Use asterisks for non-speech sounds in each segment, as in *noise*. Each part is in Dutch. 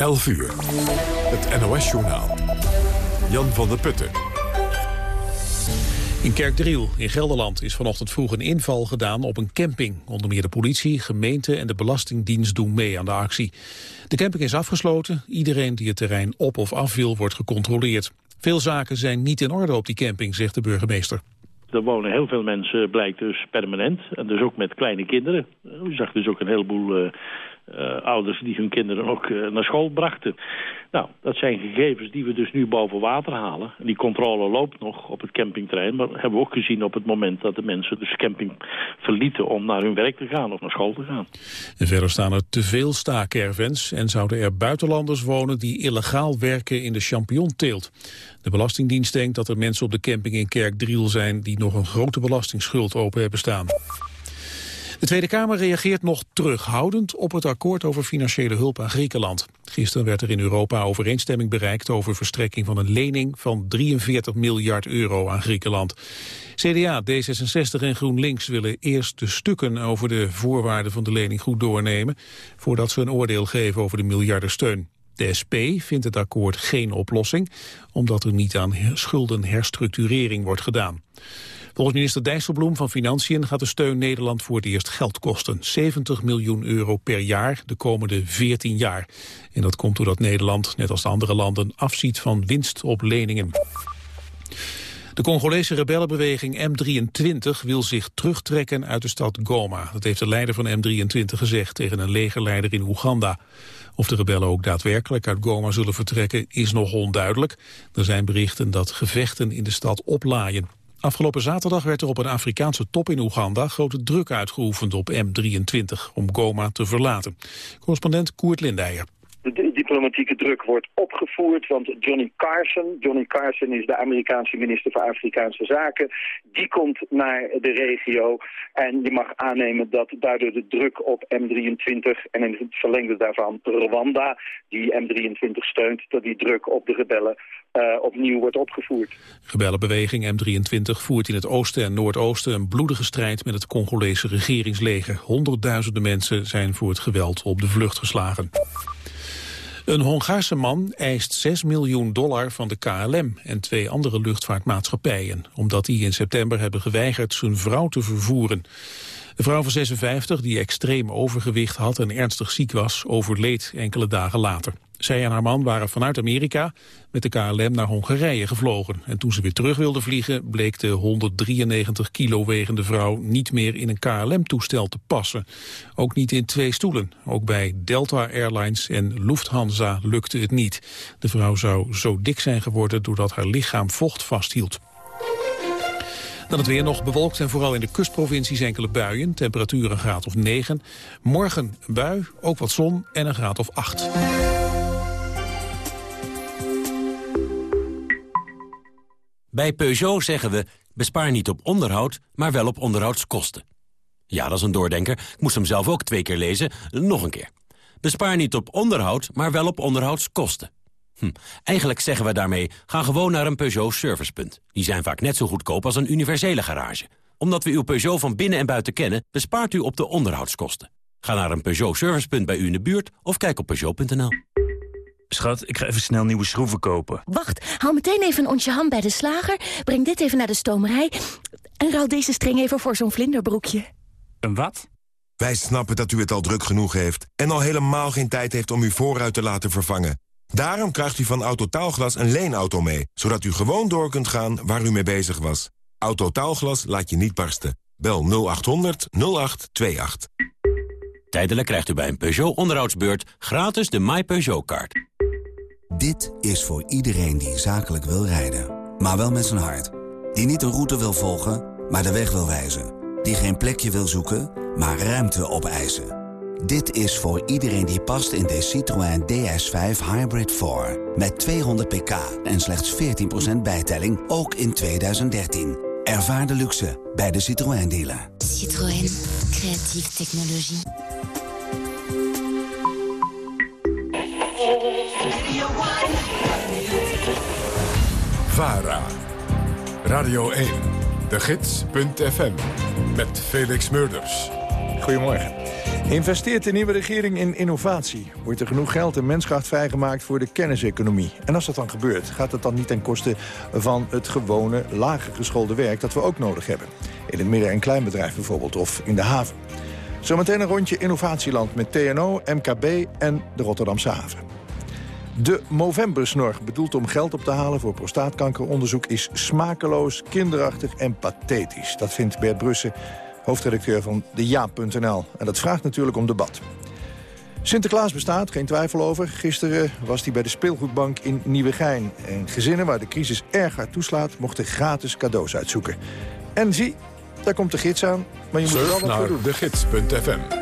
11 uur. Het NOS-journaal. Jan van der Putten. In Kerkdriel in Gelderland is vanochtend vroeg een inval gedaan op een camping. Onder meer de politie, gemeente en de Belastingdienst doen mee aan de actie. De camping is afgesloten. Iedereen die het terrein op of af wil wordt gecontroleerd. Veel zaken zijn niet in orde op die camping, zegt de burgemeester. Er wonen heel veel mensen, blijkt dus permanent. En dus ook met kleine kinderen. U zag dus ook een heleboel uh, uh, ouders die hun kinderen ook uh, naar school brachten. Nou, dat zijn gegevens die we dus nu boven water halen. En die controle loopt nog op het campingterrein. Maar hebben we ook gezien op het moment dat de mensen dus camping verlieten... om naar hun werk te gaan of naar school te gaan. En verder staan er te veel staakervens en zouden er buitenlanders wonen... die illegaal werken in de champignonteelt. De Belastingdienst denkt dat er mensen op de camping in Kerkdriel zijn... die nog een grote belastingsschuld open hebben staan. De Tweede Kamer reageert nog terughoudend op het akkoord over financiële hulp aan Griekenland. Gisteren werd er in Europa overeenstemming bereikt over verstrekking van een lening van 43 miljard euro aan Griekenland. CDA, D66 en GroenLinks willen eerst de stukken over de voorwaarden van de lening goed doornemen, voordat ze een oordeel geven over de miljardensteun. De SP vindt het akkoord geen oplossing, omdat er niet aan schuldenherstructurering wordt gedaan. Volgens minister Dijsselbloem van Financiën gaat de steun Nederland voor het eerst geld kosten. 70 miljoen euro per jaar de komende 14 jaar. En dat komt doordat Nederland, net als de andere landen, afziet van winst op leningen. De Congolese rebellenbeweging M23 wil zich terugtrekken uit de stad Goma. Dat heeft de leider van M23 gezegd tegen een legerleider in Oeganda. Of de rebellen ook daadwerkelijk uit Goma zullen vertrekken is nog onduidelijk. Er zijn berichten dat gevechten in de stad oplaaien. Afgelopen zaterdag werd er op een Afrikaanse top in Oeganda grote druk uitgeoefend op M23 om Goma te verlaten. Correspondent Koert Lindeijer. De diplomatieke druk wordt opgevoerd, want Johnny Carson, Johnny Carson is de Amerikaanse minister voor Afrikaanse Zaken, die komt naar de regio en je mag aannemen dat daardoor de druk op M23 en in het verlengde daarvan Rwanda, die M23 steunt, dat die druk op de rebellen uh, opnieuw wordt opgevoerd. Rebellenbeweging M23 voert in het oosten en noordoosten een bloedige strijd met het Congolese regeringsleger. Honderdduizenden mensen zijn voor het geweld op de vlucht geslagen. Een Hongaarse man eist 6 miljoen dollar van de KLM en twee andere luchtvaartmaatschappijen, omdat die in september hebben geweigerd zijn vrouw te vervoeren. De vrouw van 56, die extreem overgewicht had en ernstig ziek was, overleed enkele dagen later. Zij en haar man waren vanuit Amerika met de KLM naar Hongarije gevlogen. En toen ze weer terug wilden vliegen, bleek de 193 kilo wegende vrouw niet meer in een KLM-toestel te passen. Ook niet in twee stoelen. Ook bij Delta Airlines en Lufthansa lukte het niet. De vrouw zou zo dik zijn geworden doordat haar lichaam vocht vasthield. Dan het weer nog bewolkt en vooral in de kustprovincies enkele buien. Temperatuur een graad of 9. Morgen bui, ook wat zon en een graad of 8. Bij Peugeot zeggen we, bespaar niet op onderhoud, maar wel op onderhoudskosten. Ja, dat is een doordenker. Ik moest hem zelf ook twee keer lezen. Nog een keer. Bespaar niet op onderhoud, maar wel op onderhoudskosten. Hm. Eigenlijk zeggen we daarmee, ga gewoon naar een Peugeot servicepunt. Die zijn vaak net zo goedkoop als een universele garage. Omdat we uw Peugeot van binnen en buiten kennen, bespaart u op de onderhoudskosten. Ga naar een Peugeot servicepunt bij u in de buurt of kijk op Peugeot.nl. Schat, ik ga even snel nieuwe schroeven kopen. Wacht, haal meteen even een onsje ham bij de slager. Breng dit even naar de stomerij. En ruil deze string even voor zo'n vlinderbroekje. Een wat? Wij snappen dat u het al druk genoeg heeft... en al helemaal geen tijd heeft om uw voorruit te laten vervangen. Daarom krijgt u van Autotaalglas een leenauto mee... zodat u gewoon door kunt gaan waar u mee bezig was. Autotaalglas laat je niet barsten. Bel 0800 0828. Tijdelijk krijgt u bij een Peugeot onderhoudsbeurt gratis de My Peugeot-kaart. Dit is voor iedereen die zakelijk wil rijden, maar wel met zijn hart. Die niet een route wil volgen, maar de weg wil wijzen. Die geen plekje wil zoeken, maar ruimte opeisen. Dit is voor iedereen die past in de Citroën DS5 Hybrid 4. Met 200 pk en slechts 14% bijtelling, ook in 2013. Ervaar de luxe bij de Citroën dealer. Citroën, creatieve technologie. VARA. Radio 1. De Gids.fm. Met Felix Murders. Goedemorgen. Investeert de nieuwe regering in innovatie? Wordt er genoeg geld en menskracht vrijgemaakt voor de kenniseconomie? En als dat dan gebeurt, gaat het dan niet ten koste van het gewone, lager geschoolde werk dat we ook nodig hebben? In het midden- en kleinbedrijf bijvoorbeeld, of in de haven. Zometeen een rondje innovatieland met TNO, MKB en de Rotterdamse haven. De Movembersnor, bedoeld om geld op te halen voor prostaatkankeronderzoek... is smakeloos, kinderachtig en pathetisch. Dat vindt Bert Brussen, hoofdredacteur van de Ja.nl. En dat vraagt natuurlijk om debat. Sinterklaas bestaat, geen twijfel over. Gisteren was hij bij de speelgoedbank in Nieuwegein. En gezinnen waar de crisis erg hard toeslaat... mochten gratis cadeaus uitzoeken. En zie, daar komt de gids aan. Maar je moet er wel wat voor doen. degids.fm.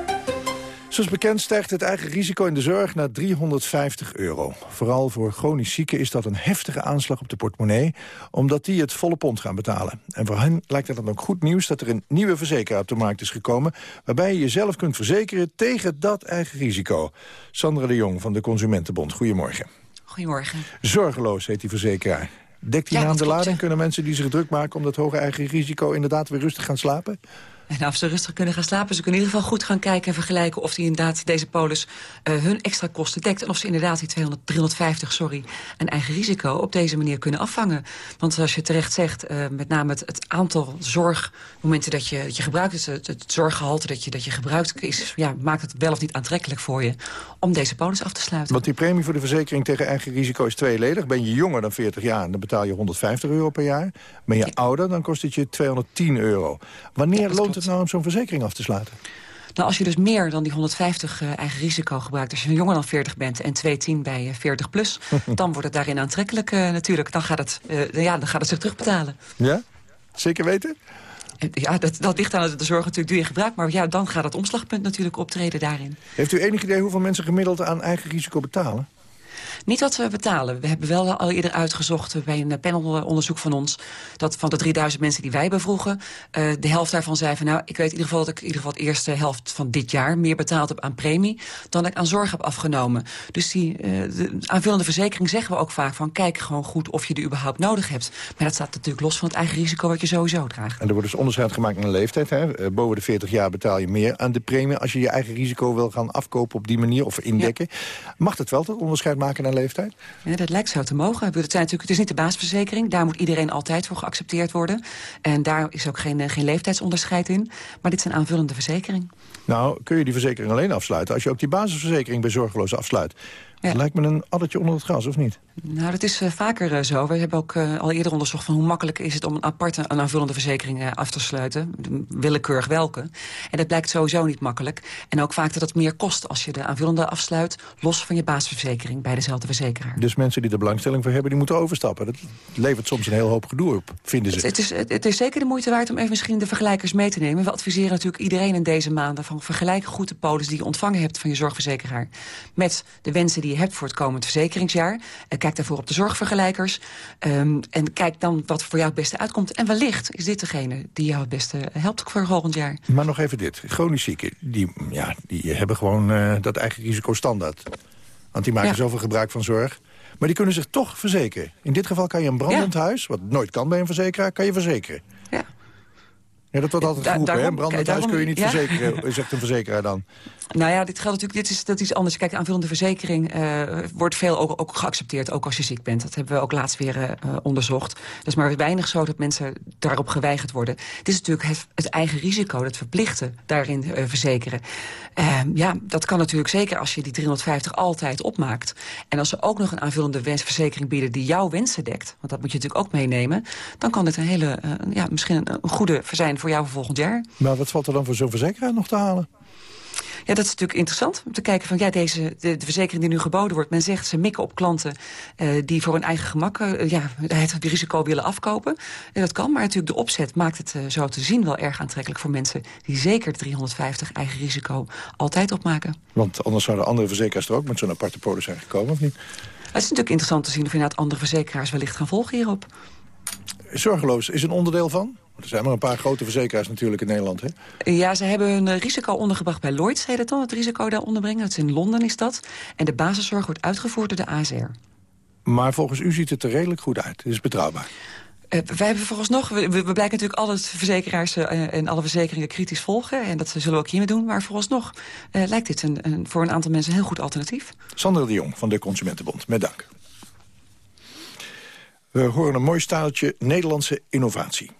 Zoals bekend stijgt het eigen risico in de zorg naar 350 euro. Vooral voor chronisch zieken is dat een heftige aanslag op de portemonnee... omdat die het volle pond gaan betalen. En voor hen lijkt het dan ook goed nieuws dat er een nieuwe verzekeraar op de markt is gekomen... waarbij je jezelf kunt verzekeren tegen dat eigen risico. Sandra de Jong van de Consumentenbond, goedemorgen. Goedemorgen. Zorgeloos heet die verzekeraar. Dekt die Ja, dat de lading? Kunnen mensen die zich druk maken om dat hoge eigen risico... inderdaad weer rustig gaan slapen? En of ze rustig kunnen gaan slapen, ze kunnen in ieder geval goed gaan kijken en vergelijken of die inderdaad deze polis eh, hun extra kosten dekt. En of ze inderdaad die 200, 350, sorry, een eigen risico op deze manier kunnen afvangen. Want zoals je terecht zegt, eh, met name het, het aantal zorgmomenten dat je, dat je gebruikt, dus het, het zorggehalte dat je, dat je gebruikt, is, ja, maakt het wel of niet aantrekkelijk voor je om deze polis af te sluiten. Want die premie voor de verzekering tegen eigen risico is tweeledig. Ben je jonger dan 40 jaar, dan betaal je 150 euro per jaar. Ben je ouder, dan kost het je 210 euro. Wanneer loont het nou om zo'n verzekering af te sluiten? Nou, als je dus meer dan die 150 eh, eigen risico gebruikt... als je jonger dan 40 bent en 210 bij eh, 40 plus... *laughs* dan wordt het daarin aantrekkelijk eh, natuurlijk. Dan gaat, het, eh, ja, dan gaat het zich terugbetalen. Ja? Zeker weten? En Ja, dat, dat ligt aan de zorg natuurlijk, doe je gebruik. Maar ja, dan gaat het omslagpunt natuurlijk optreden daarin. Heeft u enig idee hoeveel mensen gemiddeld aan eigen risico betalen? Niet wat we betalen. We hebben wel al eerder uitgezocht bij een panelonderzoek van ons... dat van de 3000 mensen die wij bevroegen... eh, de helft daarvan zei van... nou, ik weet in ieder geval dat ik in ieder geval de eerste helft van dit jaar... meer betaald heb aan premie dan ik aan zorg heb afgenomen. Dus die eh, de aanvullende verzekering zeggen we ook vaak van... kijk gewoon goed of je die überhaupt nodig hebt. Maar dat staat natuurlijk los van het eigen risico wat je sowieso draagt. En er wordt dus onderscheid gemaakt naar leeftijd. Hè? Eh, Boven de 40 jaar betaal je meer aan de premie... als je je eigen risico wil gaan afkopen op die manier of indekken. Mag het wel, dat onderscheid maken naar leeftijd? Ja, dat lijkt zo te mogen. Het, zijn natuurlijk, het is niet de basisverzekering. Daar moet iedereen altijd voor geaccepteerd worden. En daar is ook geen, eh, geen leeftijdsonderscheid in. Maar dit is een aanvullende verzekering. Nou, kun je die verzekering alleen afsluiten... als je ook die basisverzekering bij zorgeloos afsluit. Dat lijkt me een addertje onder het gras, of niet? Nou, dat is eh, vaker eh, zo. We hebben ook eh, al eerder onderzocht van hoe makkelijk is het om een aparte een aanvullende verzekering af te sluiten. Willekeurig welke. En dat blijkt sowieso niet makkelijk. En ook vaak dat het meer kost als je de aanvullende afsluit, los van je basisverzekering bij dezelfde verzekeraar. Dus mensen die er belangstelling voor hebben, die moeten overstappen. Dat levert soms een heel hoop gedoe op, vinden ze. Het, het, is, het, het is zeker de moeite waard om even misschien de vergelijkers mee te nemen. We adviseren natuurlijk iedereen in deze maanden van vergelijk goed de polis die je ontvangen hebt van je zorgverzekeraar met de wensen die je hebt voor het komend verzekeringsjaar. Eh, kijk daarvoor op de zorgvergelijkers ehm, en kijk dan wat voor jou het beste uitkomt. En wellicht is dit degene die jou het beste helpt voor volgend jaar. Maar nog even dit. Chronisch zieken, die, ja, die hebben gewoon eh, dat eigen risico standaard. Want die maken Ja. zoveel gebruik van zorg. Maar die kunnen zich toch verzekeren. In dit geval kan je een brandend huis, wat nooit kan bij een verzekeraar, kan je verzekeren. Ja. Dat wordt altijd Da- geroepen, hè? daarom- brandend kun je niet ja. verzekeren, zegt een verzekeraar dan. Nou ja, dit geldt natuurlijk, dit is, dat is anders. Kijk, de aanvullende verzekering eh, wordt veel ook, ook geaccepteerd, ook als je ziek bent. Dat hebben we ook laatst weer eh, onderzocht. Dat is maar weinig zo dat mensen daarop geweigerd worden. Het is natuurlijk het, het eigen risico, het verplichten daarin eh, verzekeren. Ehm, ja, dat kan natuurlijk zeker als je die 350 altijd opmaakt. En als ze ook nog een aanvullende verzekering bieden die jouw wensen dekt, want dat moet je natuurlijk ook meenemen, dan kan dit een hele, ja, misschien een, een goede voor jou voor volgend jaar. Maar wat valt er dan voor zo'n verzekeraar nog te halen? Ja, dat is natuurlijk interessant om te kijken van ja, deze, de, de verzekering die nu geboden wordt. Men zegt ze mikken op klanten eh, die voor hun eigen gemak eh, ja, het risico willen afkopen. En dat kan, maar natuurlijk de opzet maakt het eh, zo te zien wel erg aantrekkelijk voor mensen die zeker 350 eigen risico altijd opmaken. Want anders zouden andere verzekeraars er ook met zo'n aparte polis zijn gekomen, of niet? Het is natuurlijk interessant te zien of inderdaad andere verzekeraars wellicht gaan volgen hierop. Zorgeloos is een onderdeel van? Er zijn maar een paar grote verzekeraars natuurlijk in Nederland, hè? Ja, ze hebben hun eh, risico ondergebracht bij Lloyds, heet het dan, het risico daar onderbrengen. Dat is in Londen is dat. En de basiszorg wordt uitgevoerd door de ASR. Maar volgens u ziet het er redelijk goed uit. Het is betrouwbaar. Uh, wij hebben vooralsnog, we, we, we blijken natuurlijk alle verzekeraars uh, en alle verzekeringen kritisch volgen. En dat zullen we ook hiermee doen. Maar vooralsnog uh, lijkt dit een, een, voor een aantal mensen een heel goed alternatief. Sandra de Jong van de Consumentenbond, met dank. We horen een mooi staaltje Nederlandse innovatie.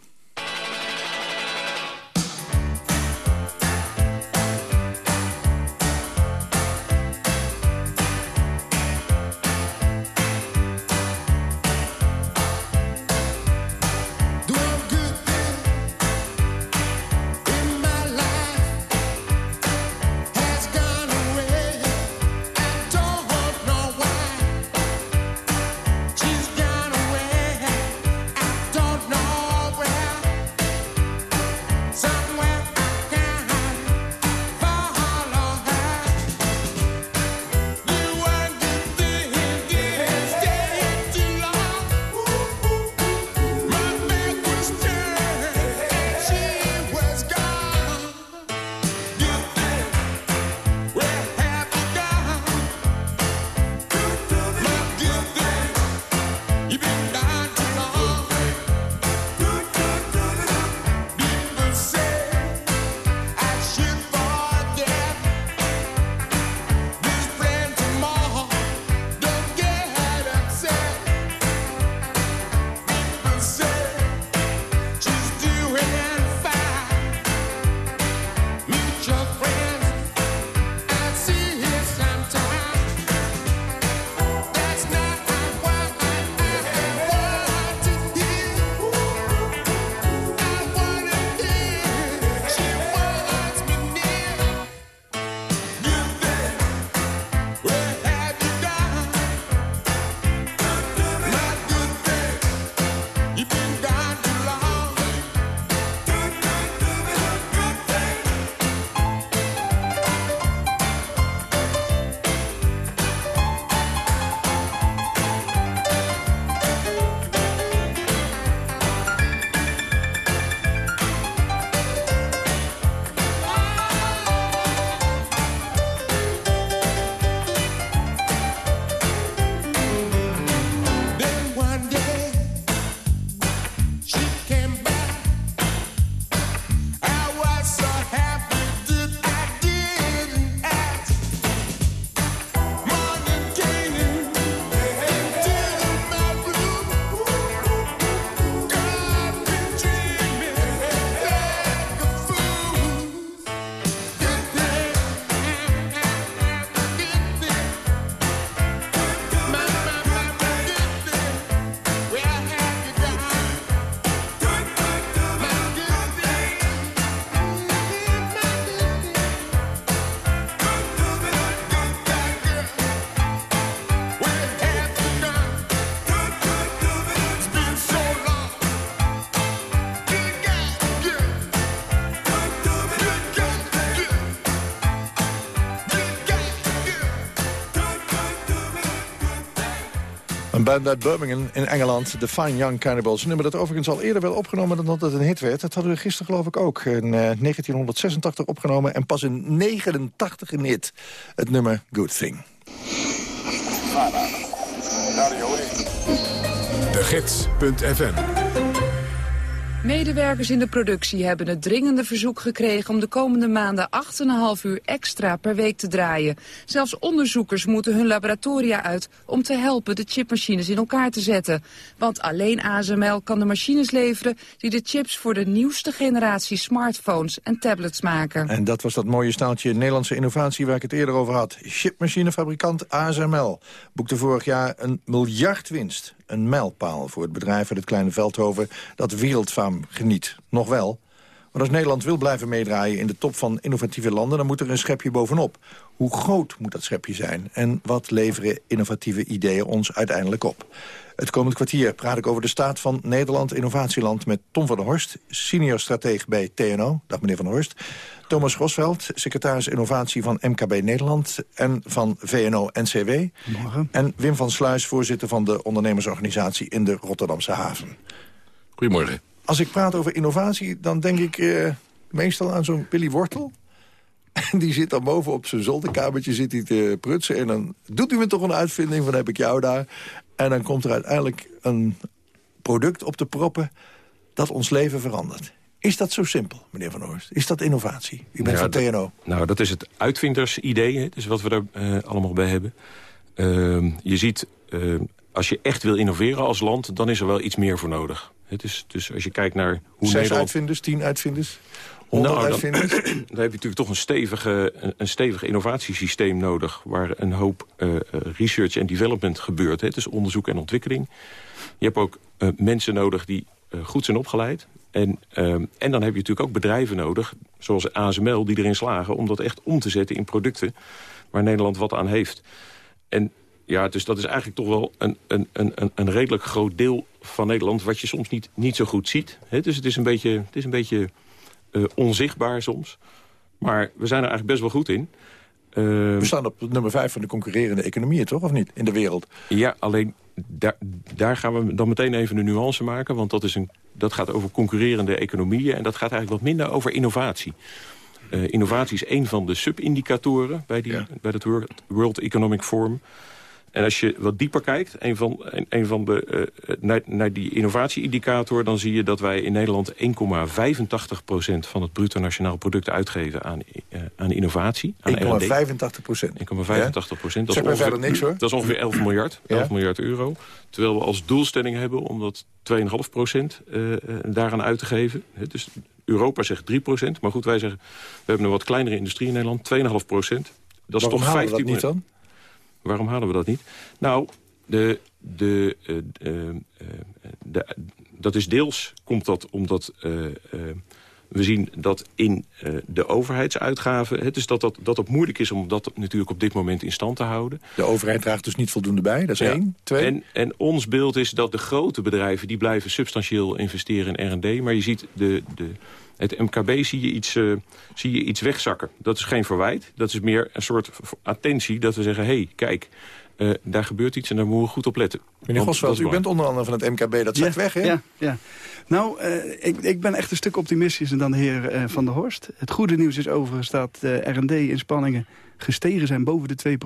Band uit Birmingham in Engeland, The Fine Young Cannibals. Een nummer dat overigens al eerder wel opgenomen dan dat het een hit werd. Dat hadden we gisteren geloof ik ook. In uh, 1986 opgenomen en pas in 89 een hit. Het nummer Good Thing. De Gids.fm Medewerkers in de productie hebben het dringende verzoek gekregen om de komende maanden 8,5 uur extra per week te draaien. Zelfs onderzoekers moeten hun laboratoria uit om te helpen de chipmachines in elkaar te zetten. Want alleen ASML kan de machines leveren die de chips voor de nieuwste generatie smartphones en tablets maken. En dat was dat mooie staaltje Nederlandse innovatie waar ik het eerder over had. Chipmachinefabrikant ASML boekte vorig jaar een miljard winst een mijlpaal voor het bedrijf uit het kleine Veldhoven... dat wereldfaam geniet. Nog wel. Maar als Nederland wil blijven meedraaien in de top van innovatieve landen... dan moet er een schepje bovenop. Hoe groot moet dat schepje zijn? En wat leveren innovatieve ideeën ons uiteindelijk op? Het komend kwartier praat ik over de staat van Nederland Innovatieland... met Tom van der Horst, senior strateeg bij TNO. Dag meneer van der Horst. Thomas Grosveld, secretaris innovatie van MKB Nederland... en van VNO-NCW. Morgen. En Wim van Sluis, voorzitter van de ondernemersorganisatie... in de Rotterdamse haven. Goedemorgen. Als ik praat over innovatie, dan denk ik eh, meestal aan zo'n Billy Wortel... En *laughs* die zit dan boven op zijn zolderkamertje zit hij te prutsen. En dan doet u me toch een uitvinding van heb ik jou daar. En dan komt er uiteindelijk een product op te proppen dat ons leven verandert. Is dat zo simpel, meneer Van Horst? Is dat innovatie? U bent Ja, van TNO. Nou, dat is het uitvindersidee, hè, dus wat we er eh, allemaal bij hebben. Ehm, je ziet, eh, als je echt wil innoveren als land, dan is er wel iets meer voor nodig. Het is, dus als je kijkt naar hoe Zes Nederland... uitvinders, tien uitvinders, Nou, *clears throat* dan, heb je natuurlijk toch een, stevige, een, een stevig innovatiesysteem nodig... waar een hoop eh, eh, research en development gebeurt. Hè. Het is onderzoek en ontwikkeling. Je hebt ook eh, mensen nodig die goed zijn opgeleid. En, ehm, en dan heb je natuurlijk ook bedrijven nodig, zoals ASML... die erin slagen om dat echt om te zetten in producten... waar Nederland wat aan heeft. En ja, dus dat is eigenlijk toch wel een, een, een, een- een redelijk groot deel van Nederland... wat je soms niet, niet zo goed ziet. Hè. Dus het is een beetje, het is een beetje eh, onzichtbaar soms. Maar we zijn er eigenlijk best wel goed in. Ehm, We staan op nummer vijf van de concurrerende economieën, toch? Of niet? In de wereld. Ja, alleen daar, daar gaan we dan meteen even een nuance maken. Want dat, is een, dat gaat over concurrerende economieën. En dat gaat eigenlijk wat minder over innovatie. Eh, innovatie is een van de subindicatoren bij, die, bij het World, World Economic Forum. En als je wat dieper kijkt, een van, een, van de, eh, naar, naar die innovatie-indicator... dan zie je dat wij in Nederland 1,85% van het bruto nationaal product uitgeven aan, eh, aan innovatie. Aan R&D. 1,85 procent. 1,85 procent. Dat, Zeg is maar ongeveer- verder niks, hoor. dat is ongeveer 11 miljard, 11 Ja. miljard euro. Terwijl we als doelstelling hebben om dat 2,5 procent eh, eh, daaraan uit te geven. Dus Europa zegt 3 procent. Maar goed, wij zeggen, we hebben een wat kleinere industrie in Nederland. 2,5 procent. Dat is Waarom toch halen we 15 dat niet dan? Waarom halen we dat niet? Nou, de, de, eh, eh, de, dat is deels komt dat omdat eh, we zien dat in de overheidsuitgaven... Het is dat, dat, dat het moeilijk is om dat natuurlijk op dit moment in stand te houden. De overheid draagt dus niet voldoende bij, dat is Ja. één. Twee. En, en ons beeld is dat de grote bedrijven... die blijven substantieel investeren in R&D. Maar je ziet de, de, het MKB zie je, iets, eh, zie je iets wegzakken. Dat is geen verwijt. Dat is meer een soort attentie dat we zeggen... hé, hey, kijk, eh, daar gebeurt iets en daar moeten we goed op letten. Meneer Gosveld, u bent onder andere van het MKB, dat zakt weg, hè? Ja, ja. Nou, eh, ik, ik ben echt een stuk optimistischer dan de heer Van der Horst. Het goede nieuws is overigens dat eh, R&D-inspanningen gestegen zijn boven de 2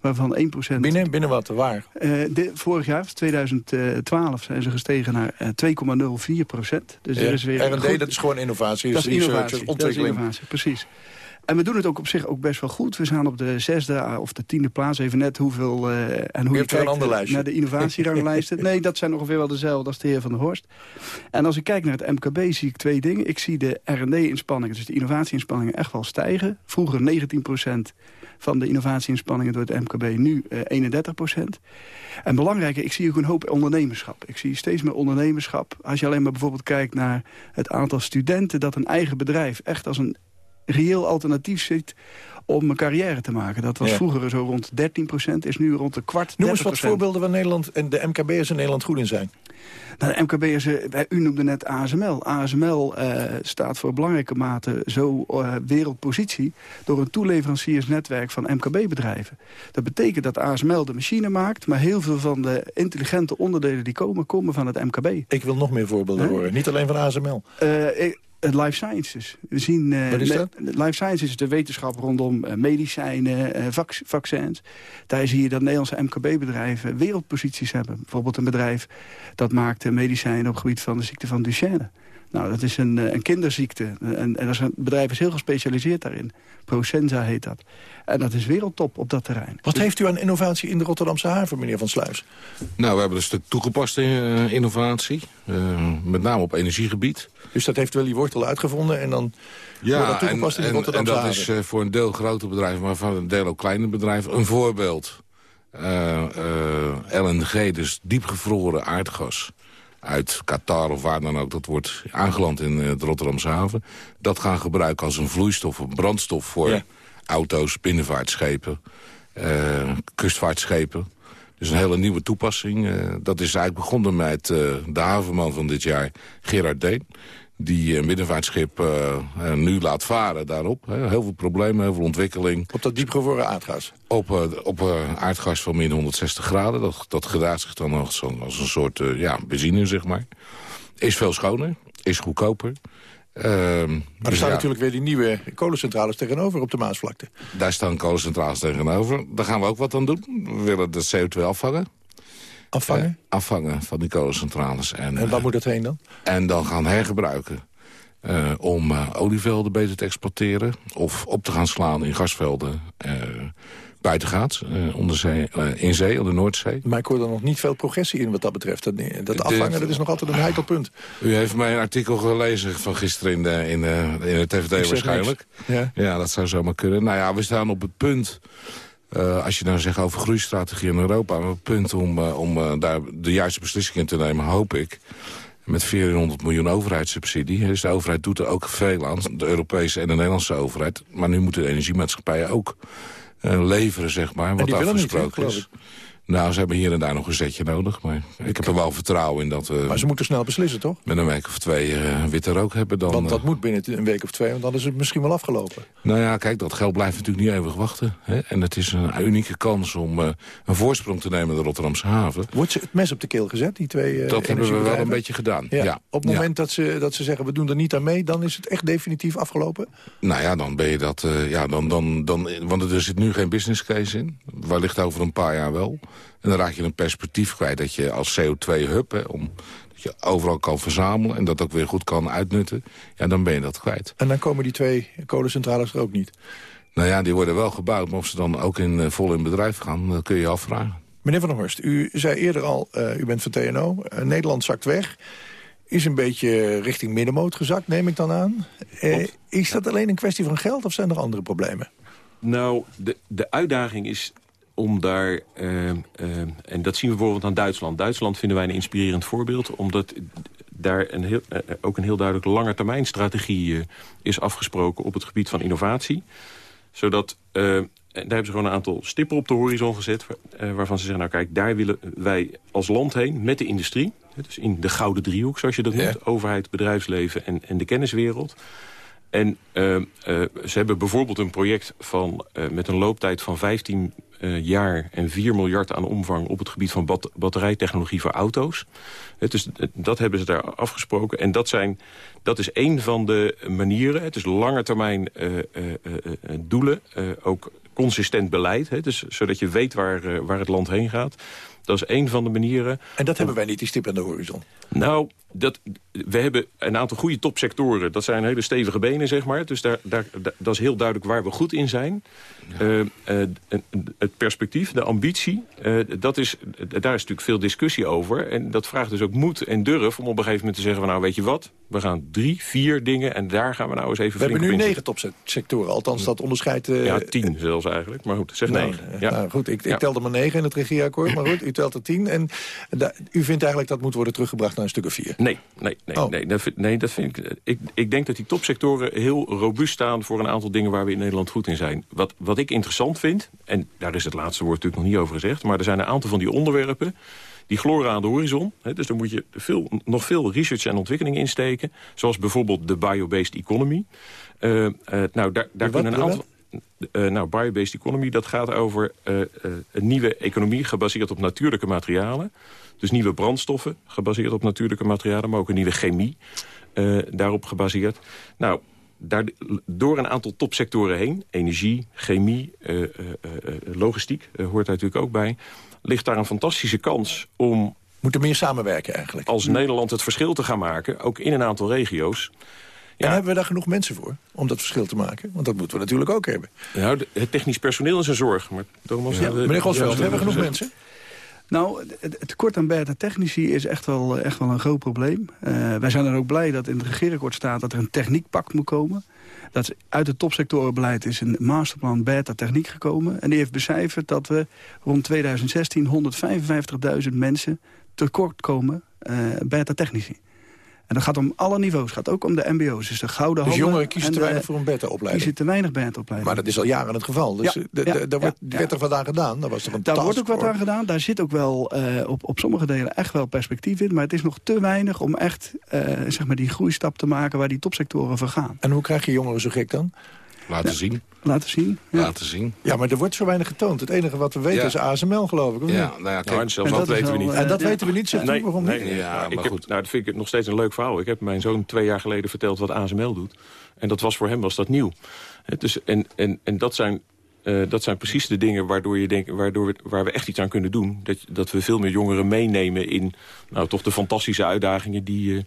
Waarvan 1 Binnen, binnen wat, waar? Eh, de, vorig jaar, 2012, zijn ze gestegen naar eh, 2,04 procent. Dus Ja. er is weer een R&D, dat is gewoon innovatie, Dat is research, innovatie, dat is ontwikkeling. innovatie, precies. En we doen het ook op zich ook best wel goed. We staan op de zesde ah, of de tiende plaats. Even net hoeveel... eh, en hoe je kijkt ander lijstje. naar de innovatieranglijsten. *laughs* nee, dat zijn ongeveer wel dezelfde als de heer Van der Horst. En als ik kijk naar het MKB zie ik twee dingen. Ik zie de R&D-inspanningen, dus de innovatieinspanningen, echt wel stijgen. Vroeger 19% van de innovatieinspanningen door het MKB. Nu eh, 31% En belangrijker, ik zie ook een hoop ondernemerschap. Ik zie steeds meer ondernemerschap. Als je alleen maar bijvoorbeeld kijkt naar het aantal studenten... dat een eigen bedrijf echt als een reëel alternatief ziet om een carrière te maken. Dat was Ja. vroeger zo rond 13% is nu rond de kwart Noem eens wat 30%. voorbeelden waar Nederland en de MKB'ers in Nederland goed in zijn. Nou, de MKB'ers, eh, u noemde net ASML. ASML eh, staat voor belangrijke mate zo eh, wereldpositie... door een toeleveranciersnetwerk van MKB-bedrijven. Dat betekent dat ASML de machine maakt... maar heel veel van de intelligente onderdelen die komen... komen van het MKB. Ik wil nog meer voorbeelden horen. Niet alleen van ASML. Eh, ik- life sciences. We zien, eh, Wat is dat? Life sciences is de wetenschap rondom eh, medicijnen, eh, vac- vaccins. Daar zie je dat Nederlandse MKB-bedrijven wereldposities hebben. Bijvoorbeeld een bedrijf dat maakt eh, medicijnen op het gebied van de ziekte van Duchenne. Nou, dat is een, eh, een kinderziekte. En, en dat is een bedrijf is heel gespecialiseerd daarin. Procenza heet dat. En dat is wereldtop op dat terrein. Wat heeft u aan innovatie in de Rotterdamse haven, meneer Van Sluis? Nou, we hebben een stuk toegepaste eh, innovatie. eh, met name op energiegebied. Dus dat heeft Willy Wortel uitgevonden en dan wordt dat en, toegepast in de en, en Rotterdamse dat haven. is eh, voor een deel grote bedrijven, maar voor een deel ook kleine bedrijven. Een voorbeeld. Eh, eh, LNG, dus diepgevroren aardgas uit Qatar of waar dan ook. Dat wordt aangeland in eh, de Rotterdamse haven. Dat gaan gebruiken als een vloeistof, een brandstof voor Ja. auto's, binnenvaartschepen, eh, kustvaartschepen. Dus een hele nieuwe toepassing. Eh, dat is eigenlijk begonnen met eh, de havenman van dit jaar, Gerard Deen. Die eh, eh, nu laat varen daarop. Heel veel problemen, heel veel ontwikkeling. Op dat diepgevroren aardgas? Op, op aardgas van min 160 graden. Dat, dat gedraagt zich dan als, als een soort ja, benzine, zeg maar. Is veel schoner, is goedkoper. Ehm, Maar er dus staan ja, natuurlijk weer die nieuwe kolencentrales tegenover op de Maasvlakte. Daar staan kolencentrales tegenover. Daar gaan we ook wat aan doen. We willen de CO2 afvangen. Afvangen? Eh, afvangen van die kolencentrales. En, En waar eh, moet dat heen dan? En dan gaan hergebruiken. eh, om olievelden beter te exporteren. Of op te gaan slaan in gasvelden eh buitengaats. onder zee, in zee, op de Noordzee. Maar ik hoor er nog niet veel progressie in wat dat betreft. Dat, dat afvangen, dat is nog altijd een heikel punt. U heeft mijn artikel gelezen van gisteren in, de, in, de, in het TVD waarschijnlijk. niks. Ja. dat zou zomaar kunnen. Nou ja, we staan op het punt... eh, als je nou zegt over groeistrategie in Europa... op het punt om, eh, om eh, daar de juiste beslissing in te nemen, hoop ik... met 400 miljoen overheidssubsidie. Dus de overheid doet er ook veel aan, de Europese en de Nederlandse overheid. Maar nu moeten de energiemaatschappijen ook leveren, zeg maar, wat niet, hè, afgesproken is. Nou, ze hebben hier en daar nog een zetje nodig. Maar ik heb er wel vertrouwen in dat we Maar ze moeten snel beslissen, toch? met een week of twee eh, witte rook hebben. Dan, Want dat eh, moet binnen een week of twee, want dan is het misschien wel afgelopen. nou ja, kijk, dat geld blijft natuurlijk niet eeuwig wachten. Hè? En het is een unieke kans om eh, een voorsprong te nemen in de Rotterdamse haven. Wordt ze het mes op de keel gezet, die twee eh, dat hebben we wel een beetje gedaan. Ja. Ja. Op het Ja. moment dat, ze, dat ze zeggen, we doen er niet aan mee... dan is het echt definitief afgelopen? Nou ja, dan ben je dat... ja, dan, dan, dan, want er zit nu geen business case in. Wellicht over een paar jaar wel. En dan raak je een perspectief kwijt dat je als CO2-hub... Hè, om, dat je overal kan verzamelen en dat ook weer goed kan uitnutten. Ja, dan ben je dat kwijt. En dan komen die twee kolencentrales er ook niet. Nou ja, die worden wel gebouwd. Maar of ze dan ook in, eh, vol in bedrijf gaan, dat kun je je afvragen. Meneer Van der Horst, u zei eerder al, eh, u bent van TNO. Eh, Nederland zakt weg. Is een beetje richting middenmoot gezakt, neem ik dan aan. Eh, is dat alleen een kwestie van geld of zijn er andere problemen? Nou, de, de uitdaging is om daar... eh, eh, en dat zien we bijvoorbeeld aan Duitsland. Duitsland vinden wij een inspirerend voorbeeld... omdat daar een heel, eh, ook een heel duidelijk langetermijnstrategie uh, is afgesproken... op het gebied van innovatie. Zodat... Daar hebben ze gewoon een aantal stippen op de horizon gezet... Waarvan ze zeggen, nou kijk, daar willen wij als land heen met de industrie. Dus in de gouden driehoek, zoals je dat noemt. Overheid, bedrijfsleven en, en de kenniswereld. En uh, uh, ze hebben bijvoorbeeld een project van, uh, met een looptijd van 15 jaar... en 4 miljard aan omvang op het gebied van bat batterijtechnologie voor auto's. Het is, dat hebben ze daar afgesproken. En dat, zijn, dat is een van de manieren. Het is langetermijn doelen, ook consistent beleid. Hè, dus, zodat je weet waar, waar het land heen gaat. Dat is een van de manieren. En dat hebben wij niet, die stip aan de horizon? Nou, dat, we hebben een aantal goede topsectoren. Dat zijn hele stevige benen, zeg maar. Dus daar, daar, dat is heel duidelijk waar we goed in zijn. Ja. Uh, uh, het perspectief, de ambitie, uh, dat is, daar is natuurlijk veel discussie over. En dat vraagt dus ook moed en durf om op een gegeven moment te zeggen... Van, nou, weet je wat, we gaan drie, vier dingen en daar gaan we nou eens even We hebben nu negen topsectoren, althans dat onderscheidt... ja, tien zelfs eigenlijk, maar goed, zeg nou, negen. Ja. Nou, goed, ik, ik telde maar negen in het regeerakkoord, maar goed, u telt er tien. En u vindt eigenlijk dat moet worden teruggebracht naar een stuk of vier? Nee, nee, nee, oh. nee, dat vind, nee, dat vind ik, ik... Ik denk dat die topsectoren heel robuust staan voor een aantal dingen waar we in Nederland goed in zijn. Wat, wat ik interessant vind, en daar is het laatste woord natuurlijk nog niet over gezegd... maar er zijn een aantal van die onderwerpen die gloren aan de horizon. Hè, dus daar moet je veel, nog veel research en ontwikkeling insteken. Zoals bijvoorbeeld de biobased economy. Uh, uh, nou, daar, daar kunnen een aantal... Uh, nou, biobased economy, dat gaat over een nieuwe economie gebaseerd op natuurlijke materialen. Dus nieuwe brandstoffen gebaseerd op natuurlijke materialen, maar ook een nieuwe chemie daarop gebaseerd. Nou, daar, door een aantal topsectoren heen, energie, chemie, uh, uh, uh, logistiek, hoort daar natuurlijk ook bij... ligt daar een fantastische kans om... Moeten meer samenwerken eigenlijk. Als Nederland het verschil te gaan maken, ook in een aantal regio's... Ja. En hebben we daar genoeg mensen voor om dat verschil te maken? Want dat moeten we natuurlijk ook hebben. Nou, het technisch personeel is een zorg. Maar Thomas, ja, meneer Gosveld, ja, hebben we genoeg mensen? Nou, het tekort aan beta-technici is echt wel, echt wel een groot probleem. Uh, wij zijn dan ook blij dat in het regeerakkoord staat dat er een techniekpact moet komen. Dat uit het topsectorenbeleid is een masterplan beta-techniek gekomen. En die heeft becijferd dat we rond 2016 155.000 mensen tekort komen uh, beta-technici. En dat gaat om alle niveaus. Het gaat ook om de mbo's. Dus de gouden dus jongeren kiezen te weinig voor een beta-opleiding? Kiezen te weinig beta-opleiding. Maar dat is al jaren het geval. Dus ja, ja, daar ja, werd er wat aan gedaan. Daar, was er een daar wordt ook wat aan gedaan. Daar zit ook wel uh, op, op sommige delen echt wel perspectief in. Maar het is nog te weinig om echt uh, zeg maar die groeistap te maken... waar die topsectoren voor gaan. En hoe krijg je jongeren zo gek dan? Laten zien. Laten zien. Ja. Laten zien. Ja, maar er wordt zo weinig getoond. Het enige wat we weten ja. is ASML, geloof ik. Of ja, nou ja, kijk, nou, zelfs dat, weten we niet. En dat weten we niet, zegt nee, u, waarom nee, niet? Nee, ja, maar goed. Heb, nou, dat vind ik nog steeds een leuk verhaal. Ik heb mijn zoon twee jaar geleden verteld wat ASML doet. En dat was voor hem was dat nieuw. Dus, en, en, en dat zijn eh, dat zijn precies de dingen waardoor je denkt, waardoor we, waar we echt iets aan kunnen doen. Dat, dat we veel meer jongeren meenemen in nou, toch de fantastische uitdagingen die, eh,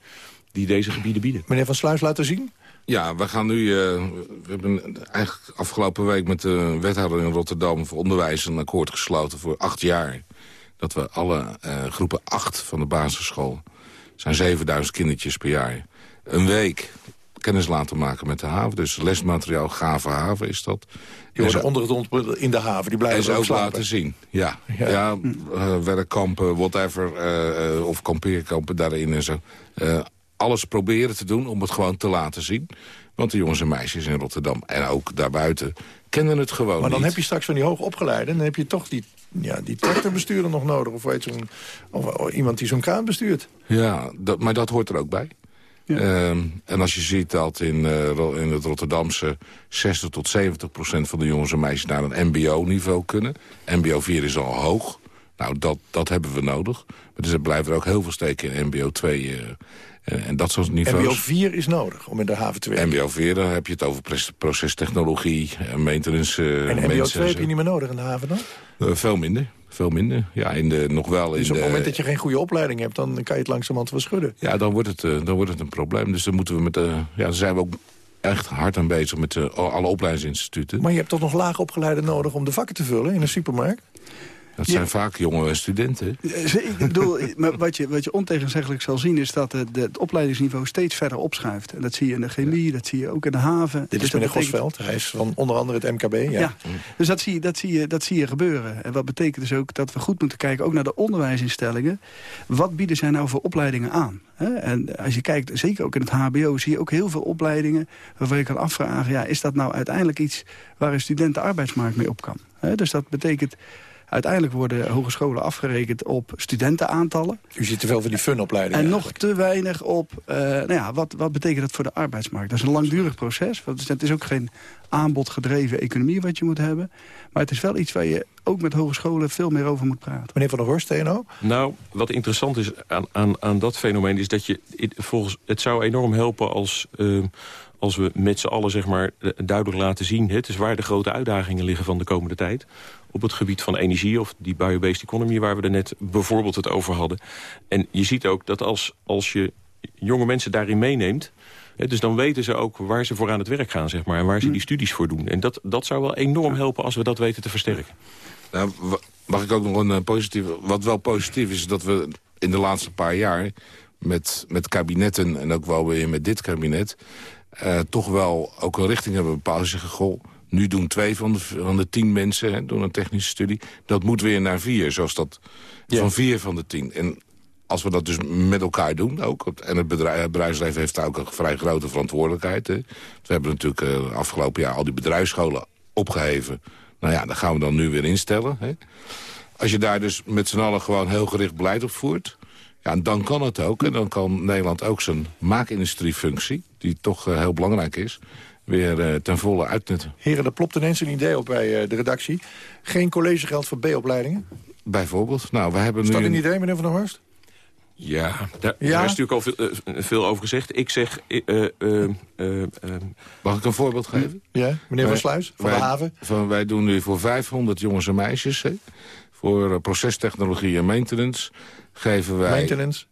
die deze gebieden bieden. Meneer Van Sluis, laten zien. Ja, we gaan nu... we hebben eigenlijk afgelopen week met de wethouder in Rotterdam... voor onderwijs een akkoord gesloten voor acht jaar. Dat we alle groepen acht van de basisschool... zijn 7000 kindertjes per jaar. Een week kennis laten maken met de haven. Dus lesmateriaal, gave haven is dat. Die worden onder het in de haven, die blijven en ze ook, slapen. laten zien, ja. Ja, uh, werkkampen, whatever, uh, uh, of kampeerkampen daarin en zo. Alles proberen te doen om het gewoon te laten zien. Want de jongens en meisjes in Rotterdam en ook daarbuiten kennen het gewoon Maar dan niet. heb je straks van die hoog opgeleiden... dan heb je toch die, ja, die tractorbestuurder nog nodig. Of, weet zo'n of, iemand die zo'n kraan bestuurt. Ja, dat, maar dat hoort er ook bij. Ja. Um, en als je ziet dat in, uh, in het Rotterdamse 60 tot 70 procent van de jongens en meisjes naar een mbo-niveau kunnen. Mbo 4 is al hoog. Nou, dat, dat hebben we nodig. Maar dus er blijven er ook heel veel steken in mbo 2 uh, uh, en dat soort niveaus. MBO 4 is nodig om in de haven te werken. MBO 4, dan heb je het over procestechnologie, maintenance. en MBO mensen, 2 heb je niet meer nodig in de haven dan? Veel minder. Veel minder. Ja, in de, nog wel in dus op het moment dat je geen goede opleiding hebt... dan kan je het langzamerhand wel schudden. Ja, dan wordt het, dan wordt het een probleem. Dus dan moeten we met de, ja, dan zijn we ook echt hard aan bezig met alle opleidingsinstituten. Maar je hebt toch nog laag opgeleiden nodig om de vakken te vullen in een supermarkt? Dat zijn ja. vaak jonge studenten. Ik bedoel, maar wat je, wat je ontegenzeggelijk zal zien... is dat het, het opleidingsniveau steeds verder opschuift. En dat zie je in de chemie, ja. dat zie je ook in de haven. Dit is dus meneer betekent... Gosveld, hij is van onder andere het MKB. Ja, ja. dus dat zie, je, dat, zie je, dat zie je gebeuren. En wat betekent dus ook dat we goed moeten kijken... ook naar de onderwijsinstellingen. Wat bieden zij nou voor opleidingen aan? En als je kijkt, zeker ook in het hbo... zie je ook heel veel opleidingen waarvan je kan afvragen... Ja, is dat nou uiteindelijk iets waar een student de arbeidsmarkt mee op kan? Dus dat betekent... Uiteindelijk worden hogescholen afgerekend op studentenaantallen. U ziet te veel van die funopleidingen. En nog te weinig op, uh, nou ja, wat, wat betekent dat voor de arbeidsmarkt? Dat is een langdurig proces. Want het is ook geen aanbodgedreven economie wat je moet hebben. Maar het is wel iets waar je ook met hogescholen veel meer over moet praten. Meneer Van der Horst, TNO? Nou, wat interessant is aan, aan, aan dat fenomeen... is dat je, volgens, het zou enorm helpen als... Uh, als we met z'n allen zeg maar, duidelijk laten zien... het is waar de grote uitdagingen liggen van de komende tijd... op het gebied van energie of die bio-based economy... waar we er net bijvoorbeeld het over hadden. En je ziet ook dat als, als je jonge mensen daarin meeneemt... Hè, dus dan weten ze ook waar ze voor aan het werk gaan, zeg maar... en waar ze die studies voor doen. En dat, dat zou wel enorm helpen als we dat weten te versterken. Nou, mag ik ook nog een positief... Wat wel positief is, is dat we in de laatste paar jaar... met, met kabinetten en ook wel weer met dit kabinet... Uh, toch wel ook een richting hebben bepaald. Ze zeggen, goh, nu doen twee van de, van de tien mensen hè, doen een technische studie. Dat moet weer naar vier, zoals dat ja. van vier van de tien. En als we dat dus met elkaar doen ook... en het, bedrijf, het bedrijfsleven heeft daar ook een vrij grote verantwoordelijkheid. Hè. We hebben natuurlijk uh, afgelopen jaar al die bedrijfsscholen opgeheven. Nou ja, daar gaan we dan nu weer instellen. Hè. Als je daar dus met z'n allen gewoon heel gericht beleid op voert... Ja, dan kan het ook. En dan kan Nederland ook zijn maakindustriefunctie... die toch uh, heel belangrijk is, weer uh, ten volle uitnutten. Heren, er plopt ineens een idee op bij uh, de redactie. Geen collegegeld voor B-opleidingen? Bijvoorbeeld. Nou, we hebben is nu dat een een... idee, meneer Van der Horst? Ja, daar, ja? daar is natuurlijk al veel, uh, veel, over gezegd. Ik zeg... Uh, Mag ik een voorbeeld geven? Ja, meneer Van Sluis, van wij, de haven. Van, wij doen nu voor 500 jongens en meisjes... Hè, voor procestechnologie en maintenance... geven wij... Maintenance?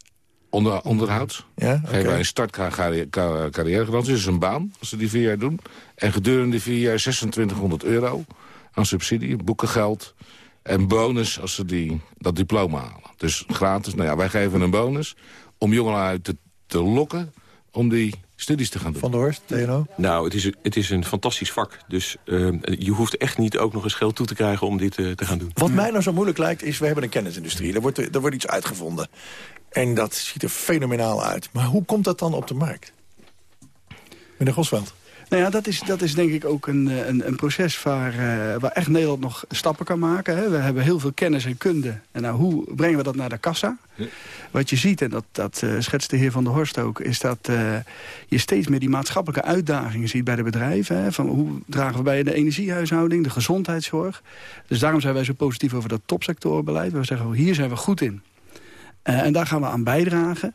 Onder, onderhoud. Ja, okay. Geven wij een startcarrièregarantie. Dus een baan, als ze die vier jaar doen. En gedurende die vier jaar 2600 euro aan subsidie, boekengeld... en bonus als ze die, dat diploma halen. Dus gratis. Nou ja, wij geven een bonus om jongeren uit te, te lokken... om die studies te gaan doen. Van der Horst, TNO? Nou, het is, het is een fantastisch vak. Dus uh, je hoeft echt niet ook nog eens geld toe te krijgen om dit uh, te gaan doen. Wat mij nou zo moeilijk lijkt, is we hebben een kennisindustrie. Er wordt, er wordt iets uitgevonden. En dat ziet er fenomenaal uit. Maar hoe komt dat dan op de markt? Meneer Gosveld. Nou ja, dat is, dat is denk ik ook een, een, een proces waar, uh, waar echt Nederland nog stappen kan maken. Hè. We hebben heel veel kennis en kunde. En nou, hoe brengen we dat naar de kassa? Ja. Wat je ziet, en dat, dat uh, schetst de heer Van der Horst ook... is dat uh, je steeds meer die maatschappelijke uitdagingen ziet bij de bedrijven. Hè, van hoe dragen we bij de energiehuishouding, de gezondheidszorg. Dus daarom zijn wij zo positief over dat topsectorenbeleid. We zeggen, hier zijn we goed in. En daar gaan we aan bijdragen.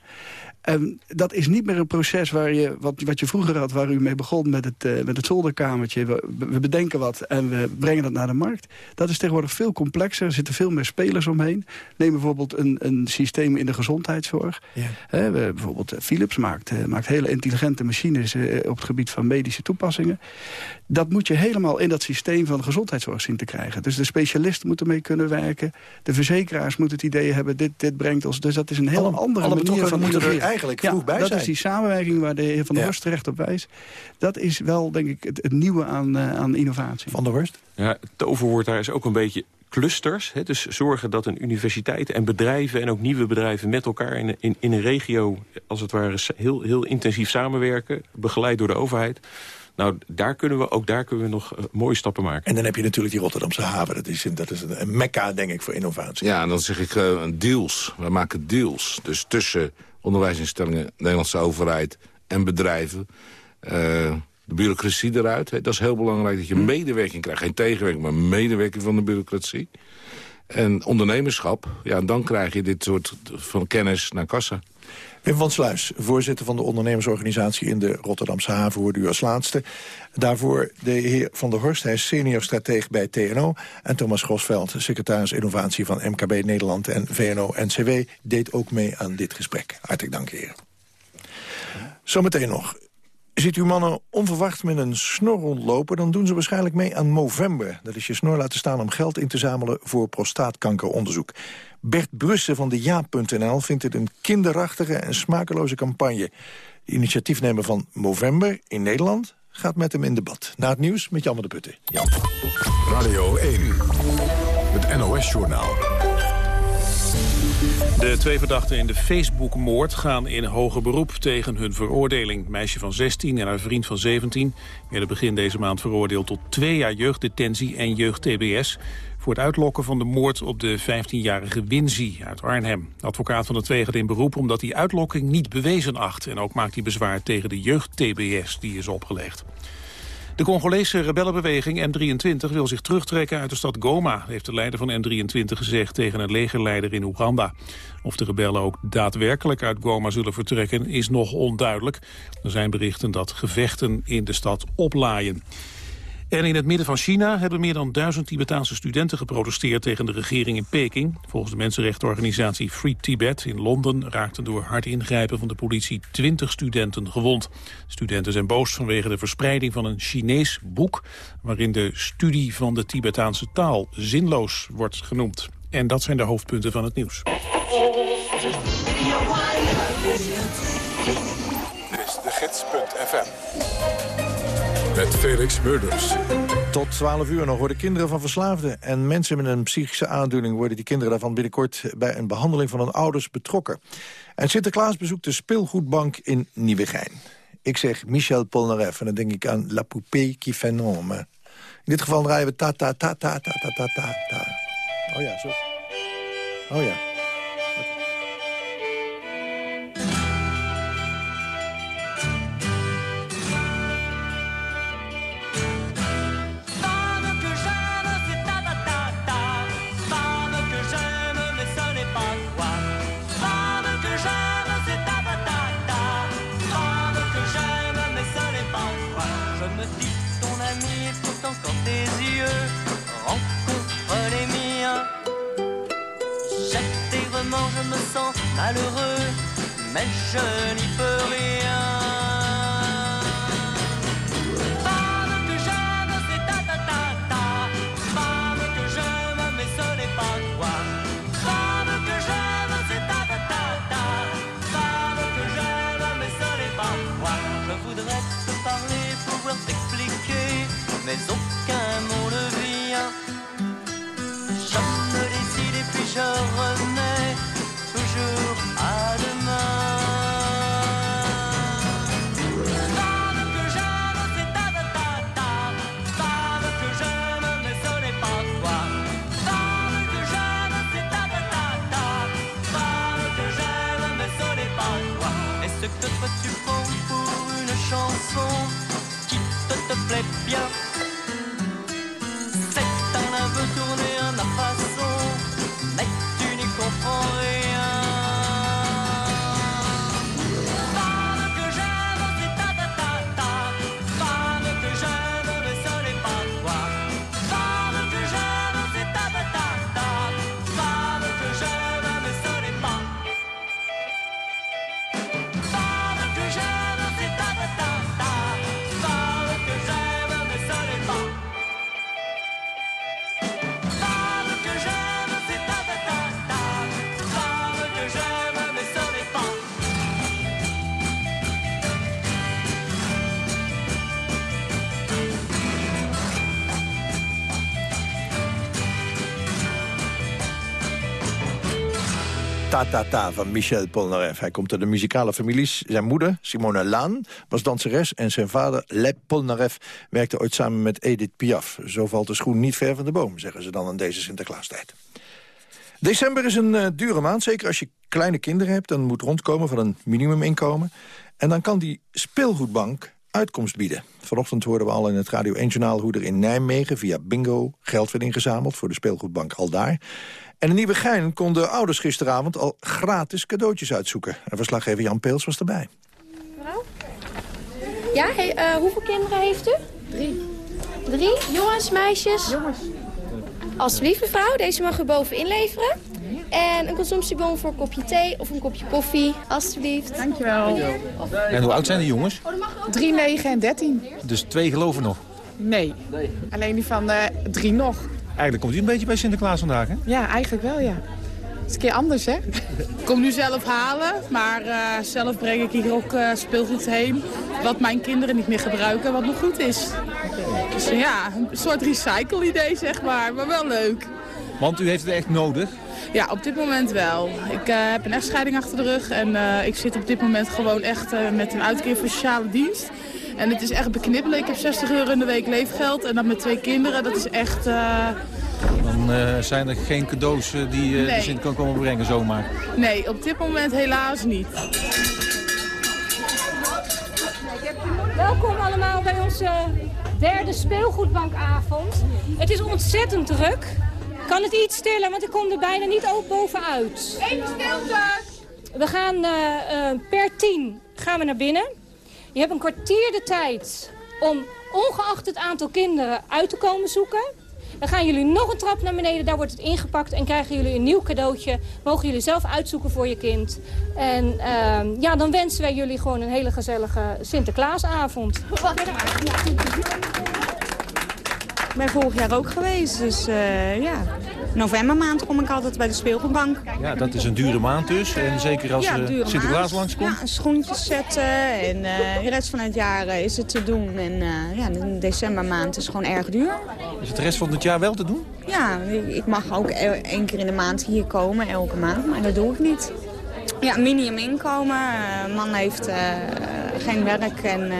En dat is niet meer een proces waar je, wat, wat je vroeger had... waar u mee begon met het, uh, met het zolderkamertje. We, we, bedenken wat en we brengen dat naar de markt. Dat is tegenwoordig veel complexer. Er zitten veel meer spelers omheen. Neem bijvoorbeeld een, een systeem in de gezondheidszorg. Ja. we, bijvoorbeeld Philips maakt, maakt hele intelligente machines... op het gebied van medische toepassingen. Dat moet je helemaal in dat systeem van de gezondheidszorg zien te krijgen. Dus de specialisten moeten mee kunnen werken. De verzekeraars moeten het idee hebben, dit, dit brengt ons... Dus dat is een hele andere alle manier van moeten er eigenlijk vroeg bij dat zijn. is die samenwerking waar de heer Van der Horst terecht op wijst. Dat is wel, denk ik, het, het nieuwe aan, uh, aan innovatie. Van der Horst? Ja, het toverwoord daar is ook een beetje clusters. Hè, dus zorgen dat een universiteit en bedrijven en ook nieuwe bedrijven... met elkaar in, in, in een regio, als het ware, heel, heel intensief samenwerken. Begeleid door de overheid. Nou, daar kunnen we, ook daar kunnen we nog uh, mooie stappen maken. En dan heb je natuurlijk die Rotterdamse haven. Dat is, dat is een, een mekka, denk ik, voor innovatie. Ja, en dan zeg ik uh, deals. We maken deals. Dus tussen onderwijsinstellingen, Nederlandse overheid en bedrijven... Uh, de bureaucratie eruit. Dat is heel belangrijk dat je medewerking krijgt. Geen tegenwerking, maar medewerking van de bureaucratie. En ondernemerschap, ja, dan krijg je dit soort van kennis naar kassa. Wim van Sluis, voorzitter van de ondernemersorganisatie in de Rotterdamse haven, hoorde u als laatste. Daarvoor de heer Van der Horst, hij is senior strateeg bij TNO. En Thomas Grosveld, secretaris innovatie van MKB Nederland en VNO-NCW, deed ook mee aan dit gesprek. Hartelijk dank, heren. Zometeen nog. Ziet u mannen onverwacht met een snor rondlopen... dan doen ze waarschijnlijk mee aan Movember. Dat is je snor laten staan om geld in te zamelen voor prostaatkankeronderzoek. Bert Brussen van de Ja.nl vindt het een kinderachtige en smakeloze campagne. De initiatiefnemer van Movember in Nederland gaat met hem in debat. Na het nieuws met Jan van de Putten. Jan. Radio 1, het NOS-journaal. De twee verdachten in de Facebook-moord gaan in hoger beroep tegen hun veroordeling. meisje van 16 en haar vriend van 17 werden begin deze maand veroordeeld tot twee jaar jeugddetentie en jeugd-TBS voor het uitlokken van de moord op de 15-jarige Winzi uit Arnhem. De advocaat van de twee gaat in beroep omdat die uitlokking niet bewezen acht. En ook maakt hij bezwaar tegen de jeugd-TBS die is opgelegd. De Congolese rebellenbeweging M23 wil zich terugtrekken uit de stad Goma, heeft de leider van M23 gezegd tegen een legerleider in Oeganda. Of de rebellen ook daadwerkelijk uit Goma zullen vertrekken is nog onduidelijk. Er zijn berichten dat gevechten in de stad oplaaien. En in het midden van China hebben meer dan duizend Tibetaanse studenten geprotesteerd tegen de regering in Peking. Volgens de mensenrechtenorganisatie Free Tibet in Londen raakten door hard ingrijpen van de politie 20 studenten gewond. Studenten zijn boos vanwege de verspreiding van een Chinees boek waarin de studie van de Tibetaanse taal zinloos wordt genoemd. En dat zijn de hoofdpunten van het nieuws. Dit is de gids.fm met Felix Murders. Tot 12 uur nog worden kinderen van verslaafden en mensen met een psychische aandoening... worden die kinderen daarvan binnenkort bij een behandeling van hun ouders betrokken. En Sinterklaas bezoekt de speelgoedbank in Nieuwegein. Ik zeg Michel Polnareff en dan denk ik aan La Poupée qui fait non. In dit geval draaien we ta ta ta ta ta ta ta ta ta. Oh ja, zo. Oh ja. Malheureux, mais je n'y Van Michel Polnareff. Hij komt uit de muzikale families. Zijn moeder, Simone Laan, was danseres... en zijn vader, Lep Polnareff, werkte ooit samen met Edith Piaf. Zo valt de schoen niet ver van de boom, zeggen ze dan aan deze Sinterklaastijd. December is een eh, dure maand, zeker als je kleine kinderen hebt... en moet rondkomen van een minimuminkomen. En dan kan die speelgoedbank uitkomst bieden. Vanochtend hoorden we al in het Radio 1-journaal... hoe er in Nijmegen via bingo geld werd ingezameld... voor de speelgoedbank Aldaar. En in Nieuwegein konden ouders gisteravond al gratis cadeautjes uitzoeken. En verslaggever Jan Peels was erbij. Ja, hey, eh, hoeveel kinderen heeft u? Drie. Drie? Jongens, meisjes? Jongens. Alsjeblieft mevrouw, deze mag u boven inleveren. En een consumptiebon voor een kopje thee of een kopje koffie, alsjeblieft. Dankjewel. En hoe oud zijn de jongens? 3, 9 en 13. Dus twee geloven nog. Nee, alleen die van eh, drie nog. Eigenlijk komt u een beetje bij Sinterklaas vandaag, hè? Ja, eigenlijk wel, ja. Het is een keer anders, hè? Ik kom nu zelf halen, maar eh, zelf breng ik hier ook eh, speelgoed heen... wat mijn kinderen niet meer gebruiken, wat nog goed is. Dus ja, een soort recycle-idee, zeg maar, maar wel leuk. Want u heeft het echt nodig. Ja, op dit moment wel. Ik eh, heb een echtscheiding achter de rug en eh, ik zit op dit moment gewoon echt eh, met een uitkeer voor sociale dienst. En het is echt beknibbelen. Ik heb 60 euro in de week leefgeld en dan met twee kinderen. Dat is echt... eh, Dan eh, zijn er geen cadeaus die eh, Nee. de Sint kan komen brengen zomaar. Nee, op dit moment helaas niet. Welkom allemaal bij onze derde speelgoedbankavond. Het is ontzettend druk. Kan het iets stiller, want ik kom er bijna niet ook bovenuit. Eén stilte! We gaan eh, eh, per tien gaan we naar binnen. Je hebt een kwartier de tijd om ongeacht het aantal kinderen uit te komen zoeken. Dan gaan jullie nog een trap naar beneden, daar wordt het ingepakt... en krijgen jullie een nieuw cadeautje. Mogen jullie zelf uitzoeken voor je kind. En ehm, ja, dan wensen wij jullie gewoon een hele gezellige Sinterklaasavond. Ik ben vorig jaar ook geweest, dus eh, ja. Novembermaand kom ik altijd bij de speelgoedbank. Ja, dat is een dure maand dus. En zeker als ja, dure Sinterklaas langskomt. Ja, schoentjes zetten en eh, de rest van het jaar is het te doen. En ja, de decembermaand is gewoon erg duur. Is het de rest van het jaar wel te doen? Ja, ik mag ook e- één keer in de maand hier komen, elke maand, maar dat doe ik niet. Ja, minimuminkomen. Uh, man heeft geen werk en,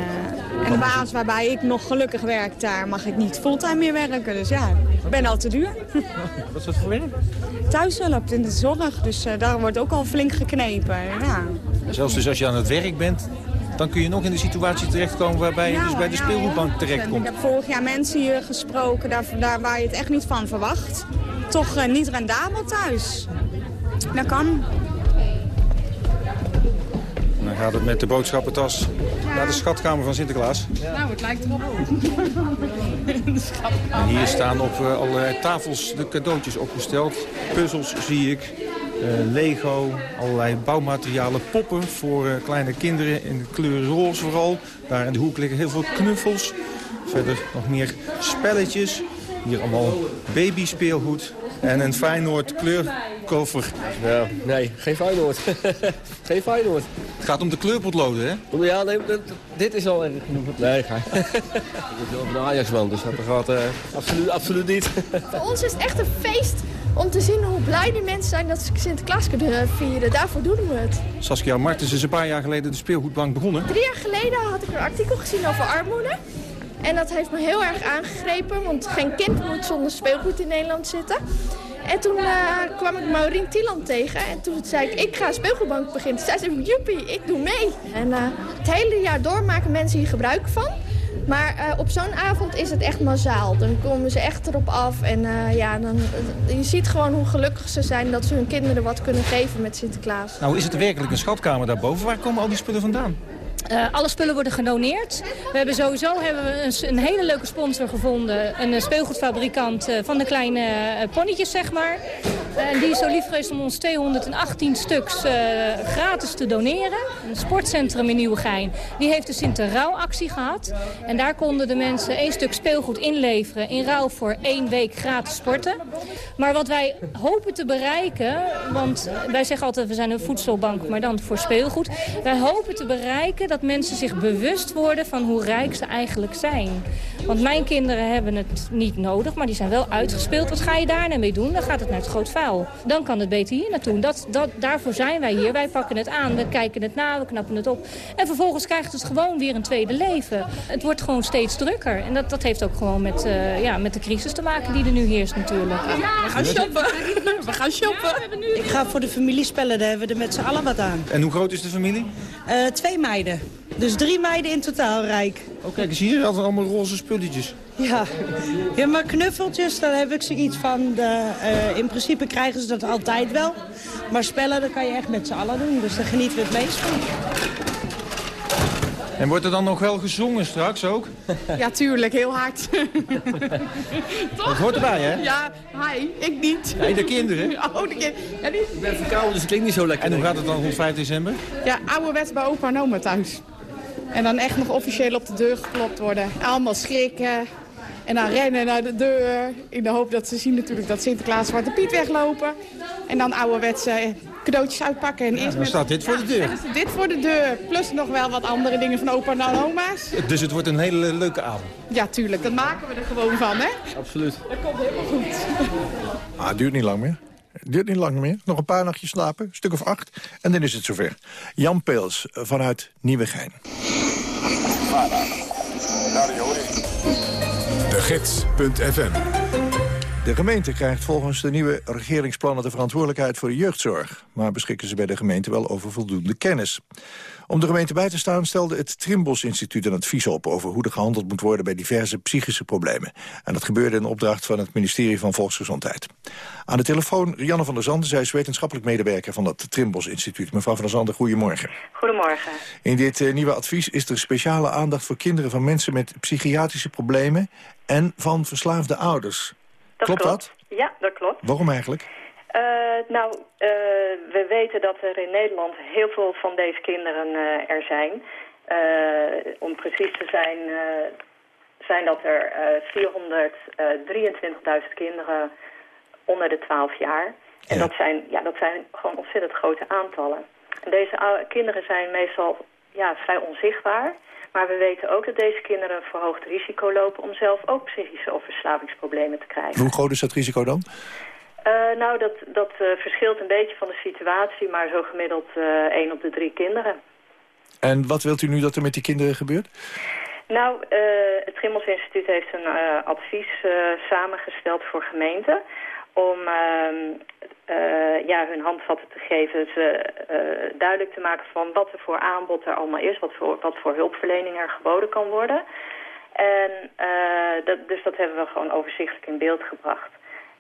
en de baas waarbij ik nog gelukkig werk, daar mag ik niet fulltime meer werken. Dus ja, ik ben al te duur. *laughs* Wat is dat voor werk? Thuishulp in de zorg, dus eh, daar wordt ook al flink geknepen. Ja. Zelfs dus als je aan het werk bent, dan kun je nog in de situatie terechtkomen waarbij je dus bij de speelgoedbank Ik terechtkomt. heb vorig jaar mensen hier gesproken, daar, daar waar je het echt niet van verwacht. Toch eh, niet rendabel thuis. Dat kan. En dan gaat het met de boodschappentas naar de schatkamer van Sinterklaas. Nou, het lijkt erop. En hier staan op eh, allerlei tafels de cadeautjes opgesteld. Puzzels zie ik, eh, Lego, allerlei bouwmaterialen, poppen voor eh, kleine kinderen in de kleur roze vooral. Daar in de hoek liggen heel veel knuffels. Verder nog meer spelletjes. Hier allemaal babyspeelgoed. En een Feyenoord kleurkoffer. Ja, nee, geen Feyenoord. *laughs* geen Feyenoord. Het gaat om de kleurpotloden, hè? Ja, nee, dit is al erg genoeg. Nee, ga. *laughs* ik ben wel van de Ajax-man, dus dat gaat eh, absoluut, absoluut niet. *laughs* Voor ons is het echt een feest om te zien hoe blij die mensen zijn dat ze Sinterklaas kunnen vieren. Daarvoor doen we het. Saskia Martens is een paar jaar geleden de speelgoedbank begonnen. Drie jaar geleden had ik een artikel gezien over armoede. En dat heeft me heel erg aangegrepen, want geen kind moet zonder speelgoed in Nederland zitten. En toen eh, kwam ik Maureen Tieland tegen en toen zei ik, ik ga speelgoedbank beginnen. Toen zei ze, joepie, ik doe mee. En eh, het hele jaar door maken mensen hier gebruik van. Maar eh, op zo'n avond is het echt massaal. Dan komen ze echt erop af. En ja, dan, je ziet gewoon hoe gelukkig ze zijn dat ze hun kinderen wat kunnen geven met Sinterklaas. Nou is het werkelijk een schatkamer daarboven. Waar komen al die spullen vandaan? Eh, alle spullen worden gedoneerd. We hebben sowieso hebben we een, een hele leuke sponsor gevonden. Een eh, speelgoedfabrikant eh, van de kleine ponnetjes, zeg maar. En die is zo lief om ons 218 stuks eh, gratis te doneren. Een sportcentrum in Nieuwegein. Die heeft dus de rouwactie gehad. En daar konden de mensen één stuk speelgoed inleveren... in ruil voor één week gratis sporten. Maar wat wij hopen te bereiken... want wij zeggen altijd we zijn een voedselbank, maar dan voor speelgoed. Wij hopen te bereiken dat mensen zich bewust worden van hoe rijk ze eigenlijk zijn. Want mijn kinderen hebben het niet nodig, maar die zijn wel uitgespeeld. Wat ga je daar nou mee doen? Dan gaat het naar het groot vuil. Dan kan het beter hier naartoe. Dat, dat, daarvoor zijn wij hier. Wij pakken het aan, we kijken het na, we knappen het op. En vervolgens krijgt het gewoon weer een tweede leven. Het wordt gewoon steeds drukker. En dat, dat heeft ook gewoon met, uh, ja, met de crisis te maken die er nu heerst natuurlijk. Ja, we gaan shoppen. *laughs* We gaan shoppen. Ik ga voor de familiespellen, daar hebben we er met z'n allen wat aan. En hoe groot is de familie? Uh, twee meiden. Dus drie meiden in totaal, Rijk. Oh, kijk eens hier, altijd allemaal roze spulletjes. Ja. ja, maar knuffeltjes, daar heb ik zoiets van. De, uh, in principe krijgen ze dat altijd wel. Maar spellen, dat kan je echt met z'n allen doen. Dus daar genieten we het meest van. En wordt er dan nog wel gezongen straks ook? *laughs* Ja, tuurlijk. Heel hard. *laughs* Toch? Dat hoort erbij, hè? Ja, hij. Ik niet. Nee, de kinderen. *laughs* Oh, de kinderen. Ja, die... Ik ben verkouden, dus het klinkt niet zo lekker. En hoe gaat het dan rond 5 december? Ja, ouderwets bij opa en oma thuis. En dan echt nog officieel op de deur geklopt worden. Allemaal schrikken. En dan rennen naar de deur. In de hoop dat ze zien natuurlijk dat Sinterklaas Zwarte Piet weglopen. En dan ouderwetse cadeautjes uitpakken. En ja, eerst dan met... staat dit voor de deur. Ja, dit voor de deur. Plus nog wel wat andere dingen van opa en oma's. Dus het wordt een hele leuke avond. Ja, tuurlijk. Dat maken we er gewoon van, hè? Absoluut. Dat komt helemaal goed. Ah, het duurt niet lang meer. Duurt niet lang meer. Nog een paar nachtjes slapen, een stuk of acht. En dan is het zover. Jan Peels vanuit Nieuwegein. De Gids.fm de gemeente krijgt volgens de nieuwe regeringsplannen de verantwoordelijkheid voor de jeugdzorg. Maar beschikken ze bij de gemeente wel over voldoende kennis. Om de gemeente bij te staan stelde het Trimbos Instituut een advies op... over hoe er gehandeld moet worden bij diverse psychische problemen. En dat gebeurde in opdracht van het ministerie van Volksgezondheid. Aan de telefoon Janne van der Zanden, zij is wetenschappelijk medewerker van dat Trimbos Instituut. Mevrouw van der Zanden, goedemorgen. Goedemorgen. In dit uh, nieuwe advies is er speciale aandacht voor kinderen van mensen met psychiatrische problemen... en van verslaafde ouders. Dat klopt, klopt, dat? Ja, dat klopt. Waarom eigenlijk? Uh, nou, uh, we weten dat er in Nederland heel veel van deze kinderen uh, er zijn. om precies te zijn, zijn dat er 423.000 kinderen onder de 12 jaar. En Ja. dat, zijn, ja, dat zijn gewoon ontzettend grote aantallen. En deze kinderen zijn meestal ja, vrij onzichtbaar. Maar we weten ook dat deze kinderen een verhoogd risico lopen... om zelf ook psychische of verslavingsproblemen te krijgen. Hoe groot is dat risico dan? Uh, nou, dat, dat uh, verschilt een beetje van de situatie, maar zo gemiddeld uh, 1 op de 3 kinderen. En wat wilt u nu dat er met die kinderen gebeurt? Nou, het Trimmels Instituut heeft een advies samengesteld voor gemeenten om uh, ja, hun handvatten te geven, ze uh, duidelijk te maken van wat er voor aanbod er allemaal is, wat voor, wat voor hulpverlening er geboden kan worden. En uh, dat, dus dat hebben we gewoon overzichtelijk in beeld gebracht.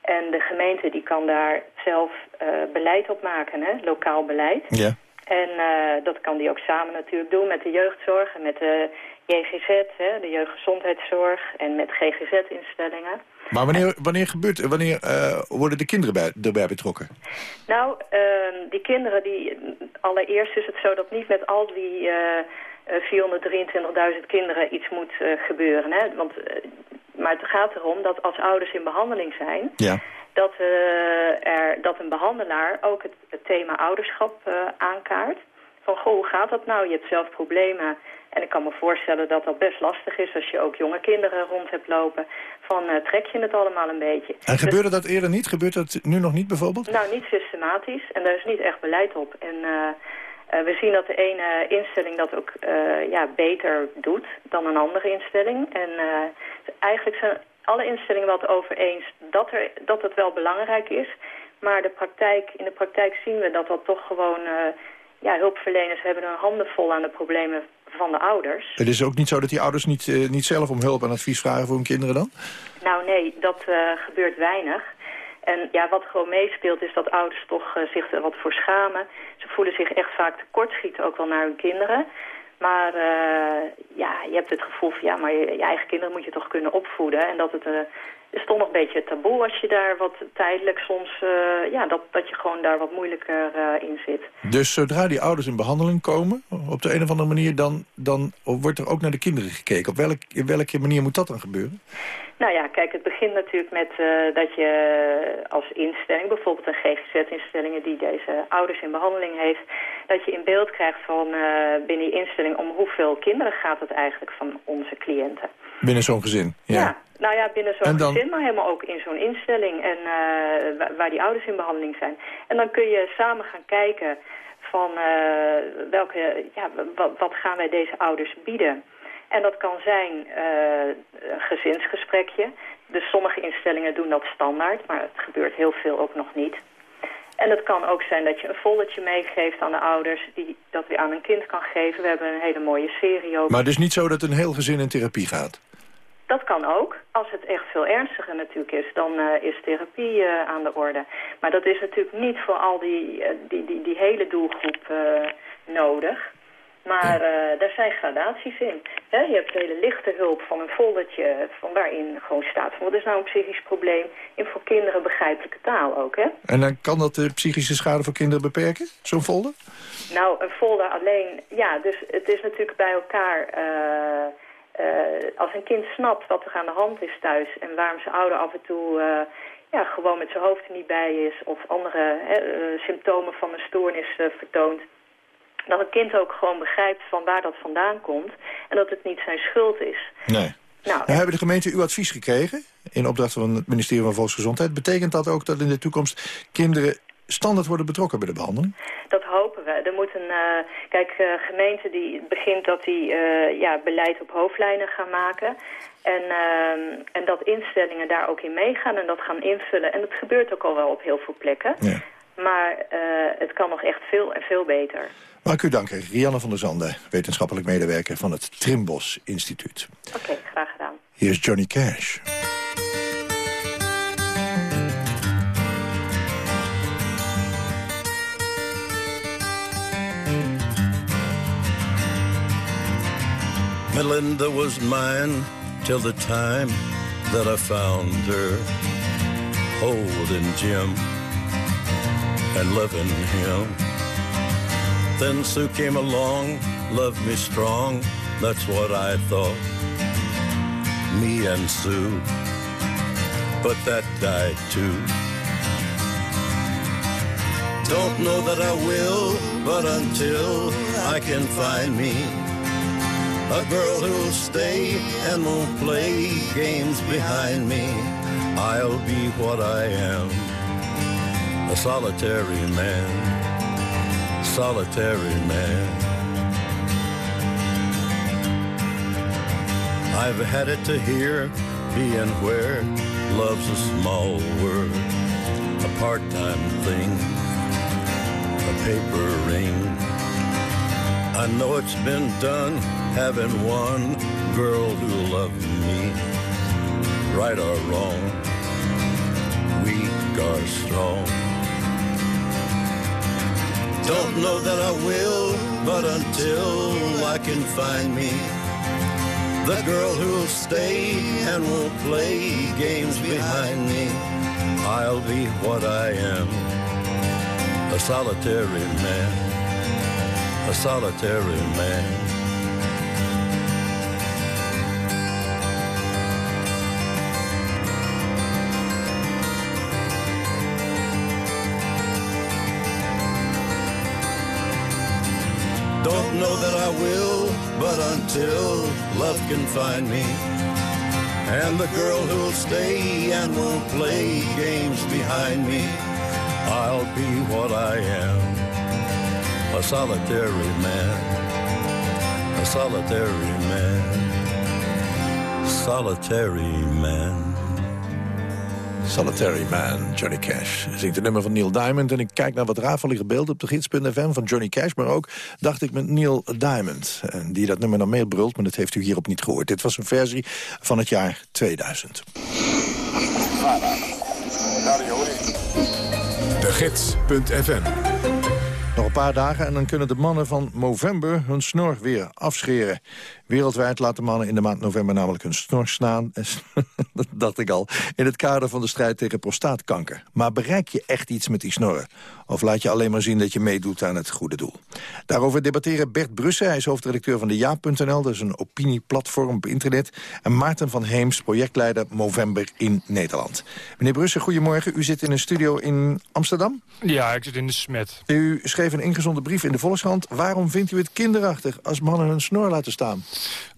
En de gemeente die kan daar zelf beleid op maken, hè? lokaal beleid. Ja. En dat kan die ook samen natuurlijk doen met de jeugdzorg en met de JGZ, hè, de jeugdgezondheidszorg en met GGZ-instellingen. Maar wanneer, wanneer, gebeurt, wanneer uh, worden de kinderen bij, erbij betrokken? Nou, uh, die kinderen, die, allereerst is het zo dat niet met al die uh, 423.000 kinderen iets moet gebeuren. Hè? Want, maar het gaat erom dat als ouders in behandeling zijn... Ja. Dat, er, dat een behandelaar ook het, het thema ouderschap aankaart. Van, goh, hoe gaat dat nou? Je hebt zelf problemen. En ik kan me voorstellen dat dat best lastig is als je ook jonge kinderen rond hebt lopen. Van, uh, trek je het allemaal een beetje. En gebeurde dat eerder niet? Gebeurt dat nu nog niet bijvoorbeeld? Nou, niet systematisch. En daar is niet echt beleid op. En we zien dat de ene instelling dat ook ja, beter doet dan een andere instelling. En eigenlijk zijn alle instellingen wel het over eens dat, er, dat het wel belangrijk is. Maar de praktijk, in de praktijk zien we dat dat toch gewoon... Ja, hulpverleners hebben hun handen vol aan de problemen van de ouders. Het is ook niet zo dat die ouders niet, uh, niet zelf om hulp en advies vragen voor hun kinderen dan? Nou nee, dat uh, gebeurt weinig. En ja, wat gewoon meespeelt is dat ouders toch zich er wat voor schamen. Ze voelen zich echt vaak tekortschieten ook wel naar hun kinderen. Maar ja, je hebt het gevoel van ja, maar je, je, eigen kinderen moet je toch kunnen opvoeden. En dat het is toch nog een beetje taboe als je daar wat tijdelijk soms, uh, ja, dat, dat je gewoon daar wat moeilijker in zit. Dus zodra die ouders in behandeling komen, op de een of andere manier, dan, dan wordt er ook naar de kinderen gekeken. Op welk, welke manier moet dat dan gebeuren? Nou ja, kijk, het begint natuurlijk met eh, dat je als instelling, bijvoorbeeld een GGZ-instelling die deze ouders in behandeling heeft, dat je in beeld krijgt van eh, binnen die instelling om hoeveel kinderen gaat het eigenlijk van onze cliënten. Binnen zo'n gezin, ja. Nou ja, binnen En zo'n dan- gezin, maar helemaal ook in zo'n instelling en eh, wa- waar die ouders in behandeling zijn. En dan kun je samen gaan kijken van welke, ja, wat, wat gaan wij deze ouders bieden. En dat kan zijn eh, een gezinsgesprekje. Dus sommige instellingen doen dat standaard, maar het gebeurt heel veel ook nog niet. En het kan ook zijn dat je een foldertje meegeeft aan de ouders... Die, dat weer aan een kind kan geven. We hebben een hele mooie serie ook. Maar het is niet zo dat een heel gezin in therapie gaat. Dat kan ook. Als het echt veel ernstiger natuurlijk is, dan eh, is therapie eh, aan de orde. Maar dat is natuurlijk niet voor al die, die, die, die hele doelgroep nodig. Maar eh, daar zijn gradaties in. Je hebt hele lichte hulp van een foldertje van waarin gewoon staat... van wat is nou een psychisch probleem in voor kinderen begrijpelijke taal ook. Hè? En dan kan dat de psychische schade voor kinderen beperken, zo'n folder? Nou, een folder alleen, ja, dus het is natuurlijk bij elkaar... eh, eh, als een kind snapt wat er aan de hand is thuis... en waarom zijn ouder af en toe ja, gewoon met zijn hoofd er niet bij is... of andere hè, symptomen van een stoornis vertoont... dat een kind ook gewoon begrijpt van waar dat vandaan komt... en dat het niet zijn schuld is. Nee. Nou, Nou, hebben de gemeenten uw advies gekregen in opdracht van het ministerie van Volksgezondheid? Betekent dat ook dat in de toekomst kinderen standaard worden betrokken bij de behandeling? Dat hopen we. Er moet een, eh, kijk, eh gemeente die begint dat die eh, ja, beleid op hoofdlijnen gaan maken. En, ehm, en dat instellingen daar ook in meegaan en dat gaan invullen. En dat gebeurt ook al wel op heel veel plekken. Maar eh, het kan nog echt veel en veel beter. Mag ik u danken, Rianne van der Zanden, wetenschappelijk medewerker van het Trimbos Instituut. Oké, graag gedaan. Hier is Johnny Cash. Melinda was mine till the time that I found her holding Jim and loving him. Then Sue came along, loved me strong, that's what I thought. Me and Sue, but that died too. Don't know that I will, but until I can find me a girl who'll stay and won't play games behind me. I'll be what I am, a solitary man, solitary man. I've had it to hear, being where love's a small word, a part-time thing, a paper ring. I know it's been done having one girl who loved me, right or wrong, weak or strong. Don't know that I will, but until I can find me. The girl who'll stay and won't play games behind me, I'll be what I am, a solitary man, a solitary man. Don't know that I will, but until love can find me. And the girl who'll stay and won't play games behind me, I'll be what I am, a solitary man, a solitary man, solitary man. Solitary Man, Johnny Cash. Zingt het nummer van Neil Diamond. En ik kijk naar wat rafelige beelden op de gids.fm van Johnny Cash. Maar ook dacht ik met Neil Diamond. En die dat nummer dan meebrult, maar dat heeft u hierop niet gehoord. Dit was een versie van het jaar 2000. De Gids.fm Nog een paar dagen en dan kunnen de mannen van Movember hun snor weer afscheren. Wereldwijd laten mannen in de maand november namelijk hun snor staan. *laughs* dat dacht ik al. In het kader van de strijd tegen prostaatkanker. Maar bereik je echt iets met die snorren? Of laat je alleen maar zien dat je meedoet aan het goede doel? Daarover debatteren Bert Brussen, hij is hoofdredacteur van de Ja.nl. Dat is een opinieplatform op internet. En Maarten van Heems, projectleider Movember in Nederland. Meneer Brussen, goedemorgen. U zit in een studio in Amsterdam? Ja, ik zit in de smet. U schreef een ingezonde brief in de Volkskrant. Waarom vindt u het kinderachtig als mannen hun snor laten staan?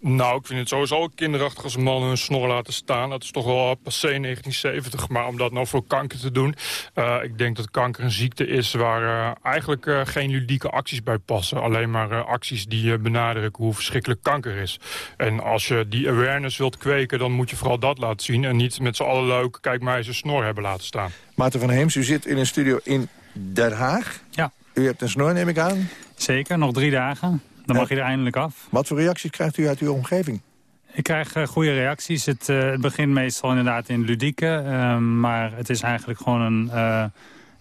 Nou, ik vind het sowieso kinderachtig als mannen hun snor laten staan. Dat is toch wel passé 1970. Maar om dat nou voor kanker te doen... Uh, ik denk dat kanker een ziekte is waar uh, eigenlijk uh, geen ludieke acties bij passen. Alleen maar acties die benadrukken hoe verschrikkelijk kanker is. En als je die awareness wilt kweken, dan moet je vooral dat laten zien. En niet met z'n allen leuk, kijk mij zijn snor hebben laten staan. Maarten van Heems, u zit in een studio in Den Haag. Ja. U hebt een snor, neem ik aan. Zeker, nog drie dagen. Dan mag je er eindelijk af. Wat voor reacties krijgt u uit uw omgeving? Ik krijg uh, goede reacties. Het, uh, het, begint meestal inderdaad in ludieke. Uh, maar het is eigenlijk gewoon een, eh,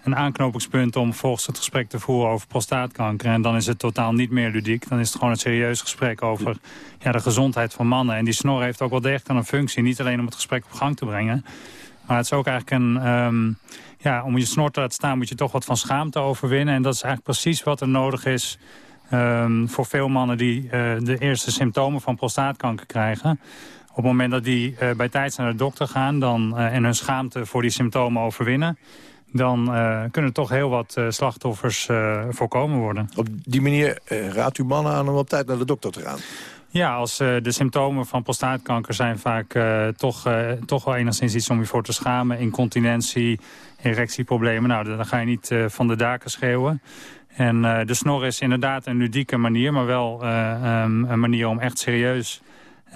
een aanknopingspunt om volgens het gesprek te voeren over prostaatkanker. En dan is het totaal niet meer ludiek. Dan is het gewoon een serieus gesprek over ja, de gezondheid van mannen. En die snor heeft ook wel degelijk een functie. Niet alleen om het gesprek op gang te brengen. Maar het is ook eigenlijk een... Um, ja, om je snor te laten staan moet je toch wat van schaamte overwinnen. En dat is eigenlijk precies wat er nodig is... Um, voor veel mannen die uh, de eerste symptomen van prostaatkanker krijgen. Op het moment dat die uh, bij tijds naar de dokter gaan dan, uh, en hun schaamte voor die symptomen overwinnen... dan kunnen toch heel wat slachtoffers voorkomen worden. Op die manier raadt u mannen aan om op tijd naar de dokter te gaan? Ja, als de symptomen van prostaatkanker zijn vaak toch, toch wel enigszins iets om je voor te schamen. Incontinentie, erectieproblemen. Nou, dan ga je niet van de daken schreeuwen. En de snor is inderdaad een ludieke manier, maar wel um, een manier om echt serieus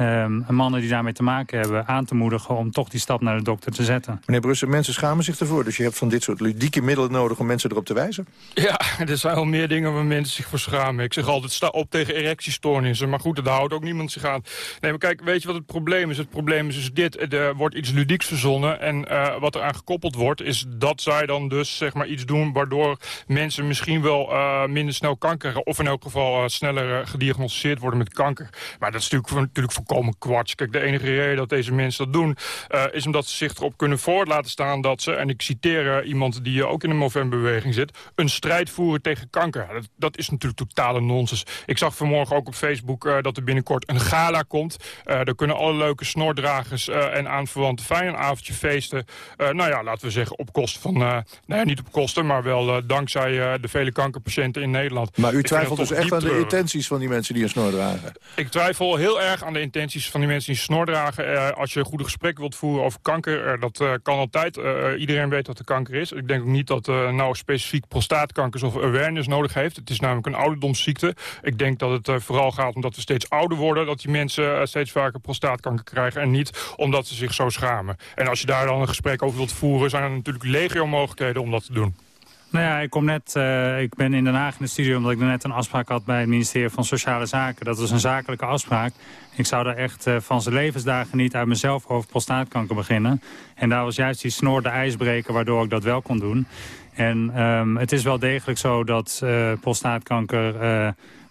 um, mannen die daarmee te maken hebben aan te moedigen om toch die stap naar de dokter te zetten. Meneer Brussen, mensen schamen zich ervoor. Dus je hebt van dit soort ludieke middelen nodig om mensen erop te wijzen? Ja, er zijn wel meer dingen waar mensen zich voor schamen. Ik zeg altijd, sta op tegen erectiestoornissen. Maar goed, daar houdt ook niemand zich aan. Nee, maar kijk, weet je wat het probleem is? Het probleem is dus dit. Er wordt iets ludieks verzonnen. En uh, wat eraan gekoppeld wordt, is dat zij dan dus zeg maar iets doen... waardoor mensen misschien wel uh, minder snel kanker krijgen... of in elk geval uh, sneller gediagnosticeerd worden met kanker. Maar dat is natuurlijk, natuurlijk volkomen kwarts. Kijk, de enige reden dat deze mensen dat doen... Uh, is omdat ze zich erop kunnen voor laten staan dat ze... en ik citeer uh, iemand die ook in de Movember-beweging zit... een strijd voeren tegen kanker. Dat, dat is natuurlijk totale nonsens. Ik zag vanmorgen ook op Facebook dat er binnenkort een gala komt. daar kunnen alle leuke snordragers en aanverwanten fijn een avondje feesten. nou ja, laten we zeggen op kosten van... nou ja, niet op kosten, maar wel dankzij de vele kankerpatiënten in Nederland. Maar u twijfelt dus echt aan de intenties van die mensen die een snor dragen? Ik twijfel heel erg aan de intenties van die mensen die snor dragen. Uh, als je een goede gesprek wilt voeren over kanker, uh, dat uh, kan altijd. iedereen weet dat er kanker is. Ik denk ook niet dat nou specifiek prostaatkanker of awareness nodig heeft. Het is namelijk een ouderdomsziekte. Ik denk dat het vooral gaat omdat we steeds ouder worden... dat die mensen steeds vaker prostaatkanker krijgen... en niet omdat ze zich zo schamen. En als je daar dan een gesprek over wilt voeren... zijn er natuurlijk legio mogelijkheden om dat te doen. Nou ja, ik kom net, uh, ik ben in Den Haag in de studio omdat ik net een afspraak had bij het ministerie van Sociale Zaken. Dat was een zakelijke afspraak. Ik zou daar echt uh, van zijn levensdagen niet uit mezelf over prostaatkanker beginnen. En daar was juist die snor de ijsbreker waardoor ik dat wel kon doen. En um, het is wel degelijk zo dat uh, prostaatkanker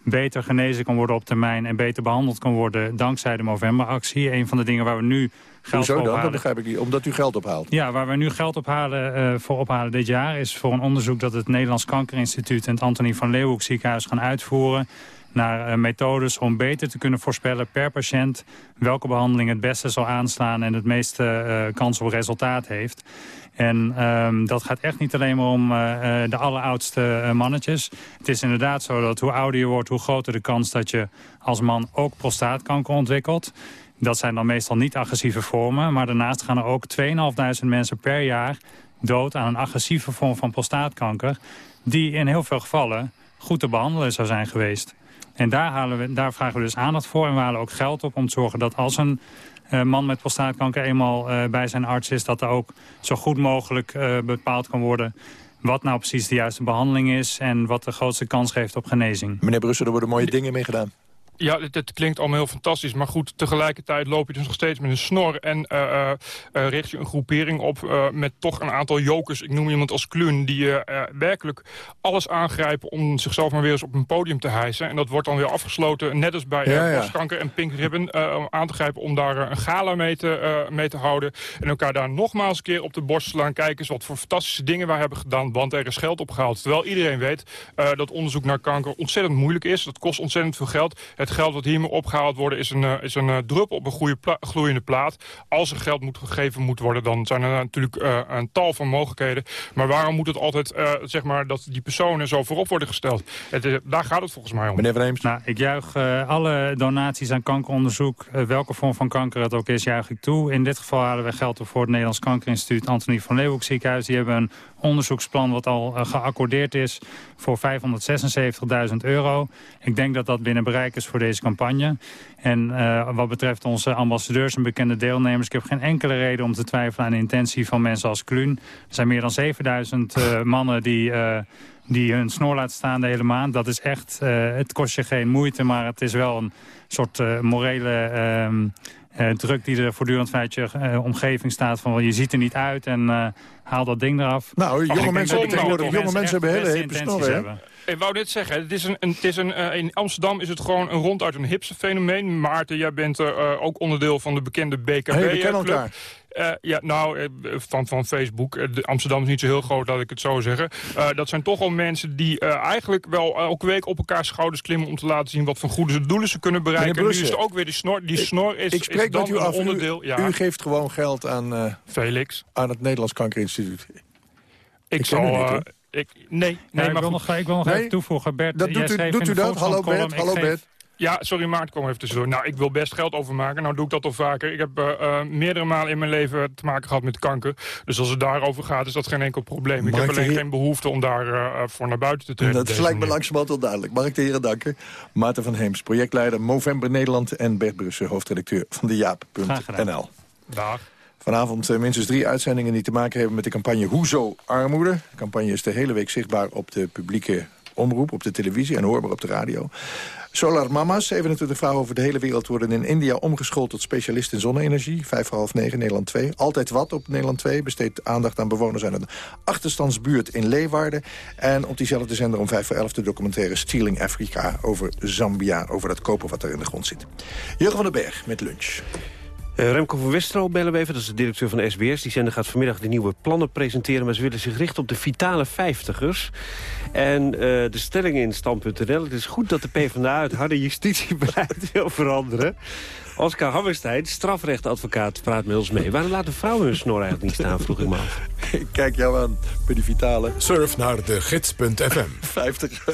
beter genezen kan worden op termijn... en beter behandeld kan worden dankzij de Movemberactie. Een van de dingen waar we nu geld Hoezo dan? Dat begrijp ik niet. Omdat u geld ophaalt? Ja, waar we nu geld ophalen, uh, voor ophalen dit jaar... is voor een onderzoek dat het Nederlands Kankerinstituut... en het Antonie van Leeuwenhoek ziekenhuis gaan uitvoeren naar uh, methodes om beter te kunnen voorspellen per patiënt welke behandeling het beste zal aanslaan en het meeste uh, kans op resultaat heeft. En um, dat gaat echt niet alleen maar om uh, de alleroudste mannetjes. Het is inderdaad zo dat hoe ouder je wordt, hoe groter de kans dat je als man ook prostaatkanker ontwikkelt. Dat zijn dan meestal niet-agressieve vormen. Maar daarnaast gaan er ook 2.500 mensen per jaar dood aan een agressieve vorm van prostaatkanker. Die in heel veel gevallen goed te behandelen zou zijn geweest. En daar, halen we, daar vragen we dus aandacht voor. En we halen ook geld op om te zorgen dat als een uh, man met prostaatkanker eenmaal uh, bij zijn arts is... dat er ook zo goed mogelijk uh, bepaald kan worden wat nou precies de juiste behandeling is... en wat de grootste kans geeft op genezing. Meneer Brussel, er worden mooie dingen mee gedaan. Ja, het, het klinkt allemaal heel fantastisch. Maar goed, tegelijkertijd loop je dus nog steeds met een snor... en eh, richt je een groepering op met toch een aantal jokers. Ik noem iemand als Kluun, die werkelijk alles aangrijpen... om zichzelf maar weer eens op een podium te hijsen. En dat wordt dan weer afgesloten, net als bij Ja, en Pink Ribbon... om aan te grijpen om daar een gala mee te, mee te houden. En elkaar daar nogmaals een keer op de borst slaan. Kijken eens wat voor fantastische dingen wij hebben gedaan... want er is geld opgehaald. Terwijl iedereen weet dat onderzoek naar kanker ontzettend moeilijk is. Dat kost ontzettend veel geld. Het geld wat hiermee opgehaald wordt is een, eh, is een eh, druppel op een goede pla- gloeiende plaat. Als er geld moet gegeven moet worden, dan zijn er natuurlijk eh, een tal van mogelijkheden. Maar waarom moet het altijd, eh, zeg maar, dat die personen zo voorop worden gesteld? Het, is- daar gaat het volgens mij om. Meneer Van Eems. Nou, ik juich eh, alle donaties aan kankeronderzoek, welke vorm van kanker het ook is, juich ik toe. In dit geval halen we geld op voor het Nederlands Kankerinstituut Antonie van Leeuwenhoek ziekenhuis. Die hebben een onderzoeksplan wat al eh, geaccordeerd is voor 576.000 euro. Ik denk dat dat binnen bereik is voor deze campagne. En eh, wat betreft onze ambassadeurs en bekende deelnemers... ik heb geen enkele reden om te twijfelen aan de intentie van mensen als Kluun. Er zijn meer dan 7000 eh, mannen die... die hun snor laten staan de hele maand. Dat is echt, het kost je geen moeite, maar het is wel een soort morele ehm, eh, druk die er voortdurend vanuit je eh, omgeving staat. Van je ziet er niet uit en eh, haal dat ding eraf. Nou, Ik jonge mensen jonge mensen hebben hele hippe snorren. Ik wou net zeggen, het is een, het is een, eh, in Amsterdam is het gewoon een ronduit een hipse fenomeen. Maarten, jij bent eh, eh, ook onderdeel van de bekende BKB. Hey, we kennen elkaar. Ja, nou, van, van Facebook. Amsterdam is niet zo heel groot, laat ik het zo zeggen. Dat zijn toch al mensen die eigenlijk wel elke week op elkaar schouders klimmen... om te laten zien wat voor goede doelen ze kunnen bereiken. En nu is het ook weer die snor. Die snor is, Ik spreek is dan met u een af. U- onderdeel. ja, U geeft gewoon geld aan, Felix. aan het Nederlands Kankerinstituut. Ik, ken zal... u niet. Ik, nee, Nee, nee, ik maar wil goed. nog, ik wil nog Nee, even toevoegen. Bert, dat jij doet u- doet u dat? Hallo Bert, hallo geef- Bert. Ja, sorry Maarten, kom even tussendoor. Nou, ik wil best geld overmaken. Nou doe ik dat al vaker. Ik heb eh, eh, meerdere malen in mijn leven te maken gehad met kanker. Dus als het daarover gaat, is dat geen enkel probleem. Mag ik heb alleen heer- geen behoefte om daar eh, voor naar buiten te treden. Dat lijkt me langzamerhand wel duidelijk. Mag ik de heren danken? Maarten van Heems, projectleider Movember Nederland... en Bert Brussen, hoofdredacteur van de Graag gedaan. Jaap.nl. Dag. Vanavond eh, minstens drie uitzendingen die te maken hebben met de campagne Hoezo Armoede. De campagne is de hele week zichtbaar op de publieke omroep, op de televisie en hoorbaar op de radio. Solar Mama's, 27 vrouwen over de hele wereld worden in India omgeschoold tot specialist in zonne-energie. Vijf half negen, Nederland 2. Altijd wat op Nederland 2. Besteedt aandacht aan bewoners uit een achterstandsbuurt in Leeuwarden. En op diezelfde zender om vijf voor elf de documentaire Stealing Africa over Zambia. Over dat koper wat er in de grond zit. Jurgen van den Berg met lunch. Eh, Remco van Westerlo bellen we even, dat is de directeur van de SBS. Die zender gaat vanmiddag de nieuwe plannen presenteren... maar ze willen zich richten op de vitale vijftigers. En eh, de stelling in stand.nl... het is goed dat de PvdA het harde justitiebeleid *laughs* wil veranderen. Oscar Hammerstein, strafrechtadvocaat, praat met ons mee. Waarom laten vrouwen hun snor eigenlijk niet staan, vroeg ik me af. *laughs* Ik kijk jou aan bij die vitale Surf naar de gids.fm. 50.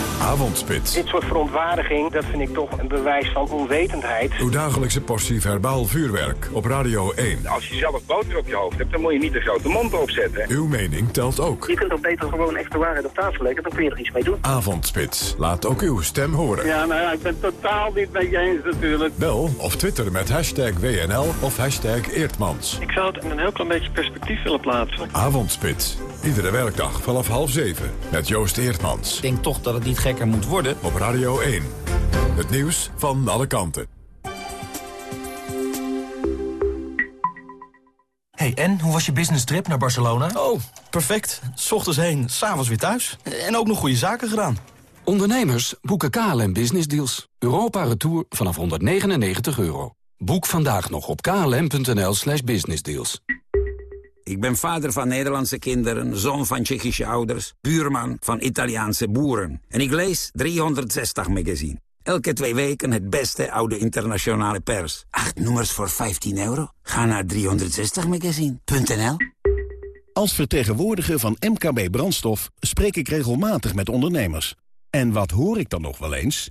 *laughs* Avondspits. Dit soort verontwaardiging, dat vind ik toch een bewijs van onwetendheid. Uw dagelijkse portie verbaal vuurwerk op Radio 1. Als je zelf boter op je hoofd hebt, dan moet je niet de grote mond opzetten. Uw mening telt ook. Je kunt toch beter gewoon echt de waarheid op tafel leggen, dan kun je er iets mee doen. Avondspits. Laat ook uw stem horen. Ja, nou ja, ik ben het totaal niet met je eens natuurlijk. Bel of twitter met hashtag WNL of hashtag Eertmans. Ik zou het in een heel klein beetje perspectief willen plaatsen. Avondspits. Iedere werkdag vanaf half zeven met Joost Eertmans. Ik denk toch dat het niet gekker moet worden. Op Radio 1. Het nieuws van alle kanten. Hey, en hoe was je business trip naar Barcelona? Oh, perfect. S ochtends heen, s'avonds weer thuis. En ook nog goede zaken gedaan. Ondernemers boeken KLM Business Deals. Europa Retour vanaf 199 euro. Boek vandaag nog op klm.nl slash businessdeals. Ik ben vader van Nederlandse kinderen, zoon van Tsjechische ouders... buurman van Italiaanse boeren. En ik lees 360 magazine. Elke twee weken het beste oude internationale pers. Acht nummers voor 15 euro? Ga naar 360magazine.nl Als vertegenwoordiger van MKB Brandstof spreek ik regelmatig met ondernemers. En wat hoor ik dan nog wel eens?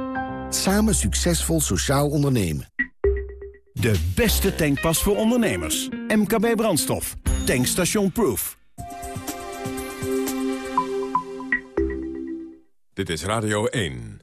Samen succesvol sociaal ondernemen. De beste tankpas voor ondernemers. MKB Brandstof. Tankstation Proof. Dit is Radio 1.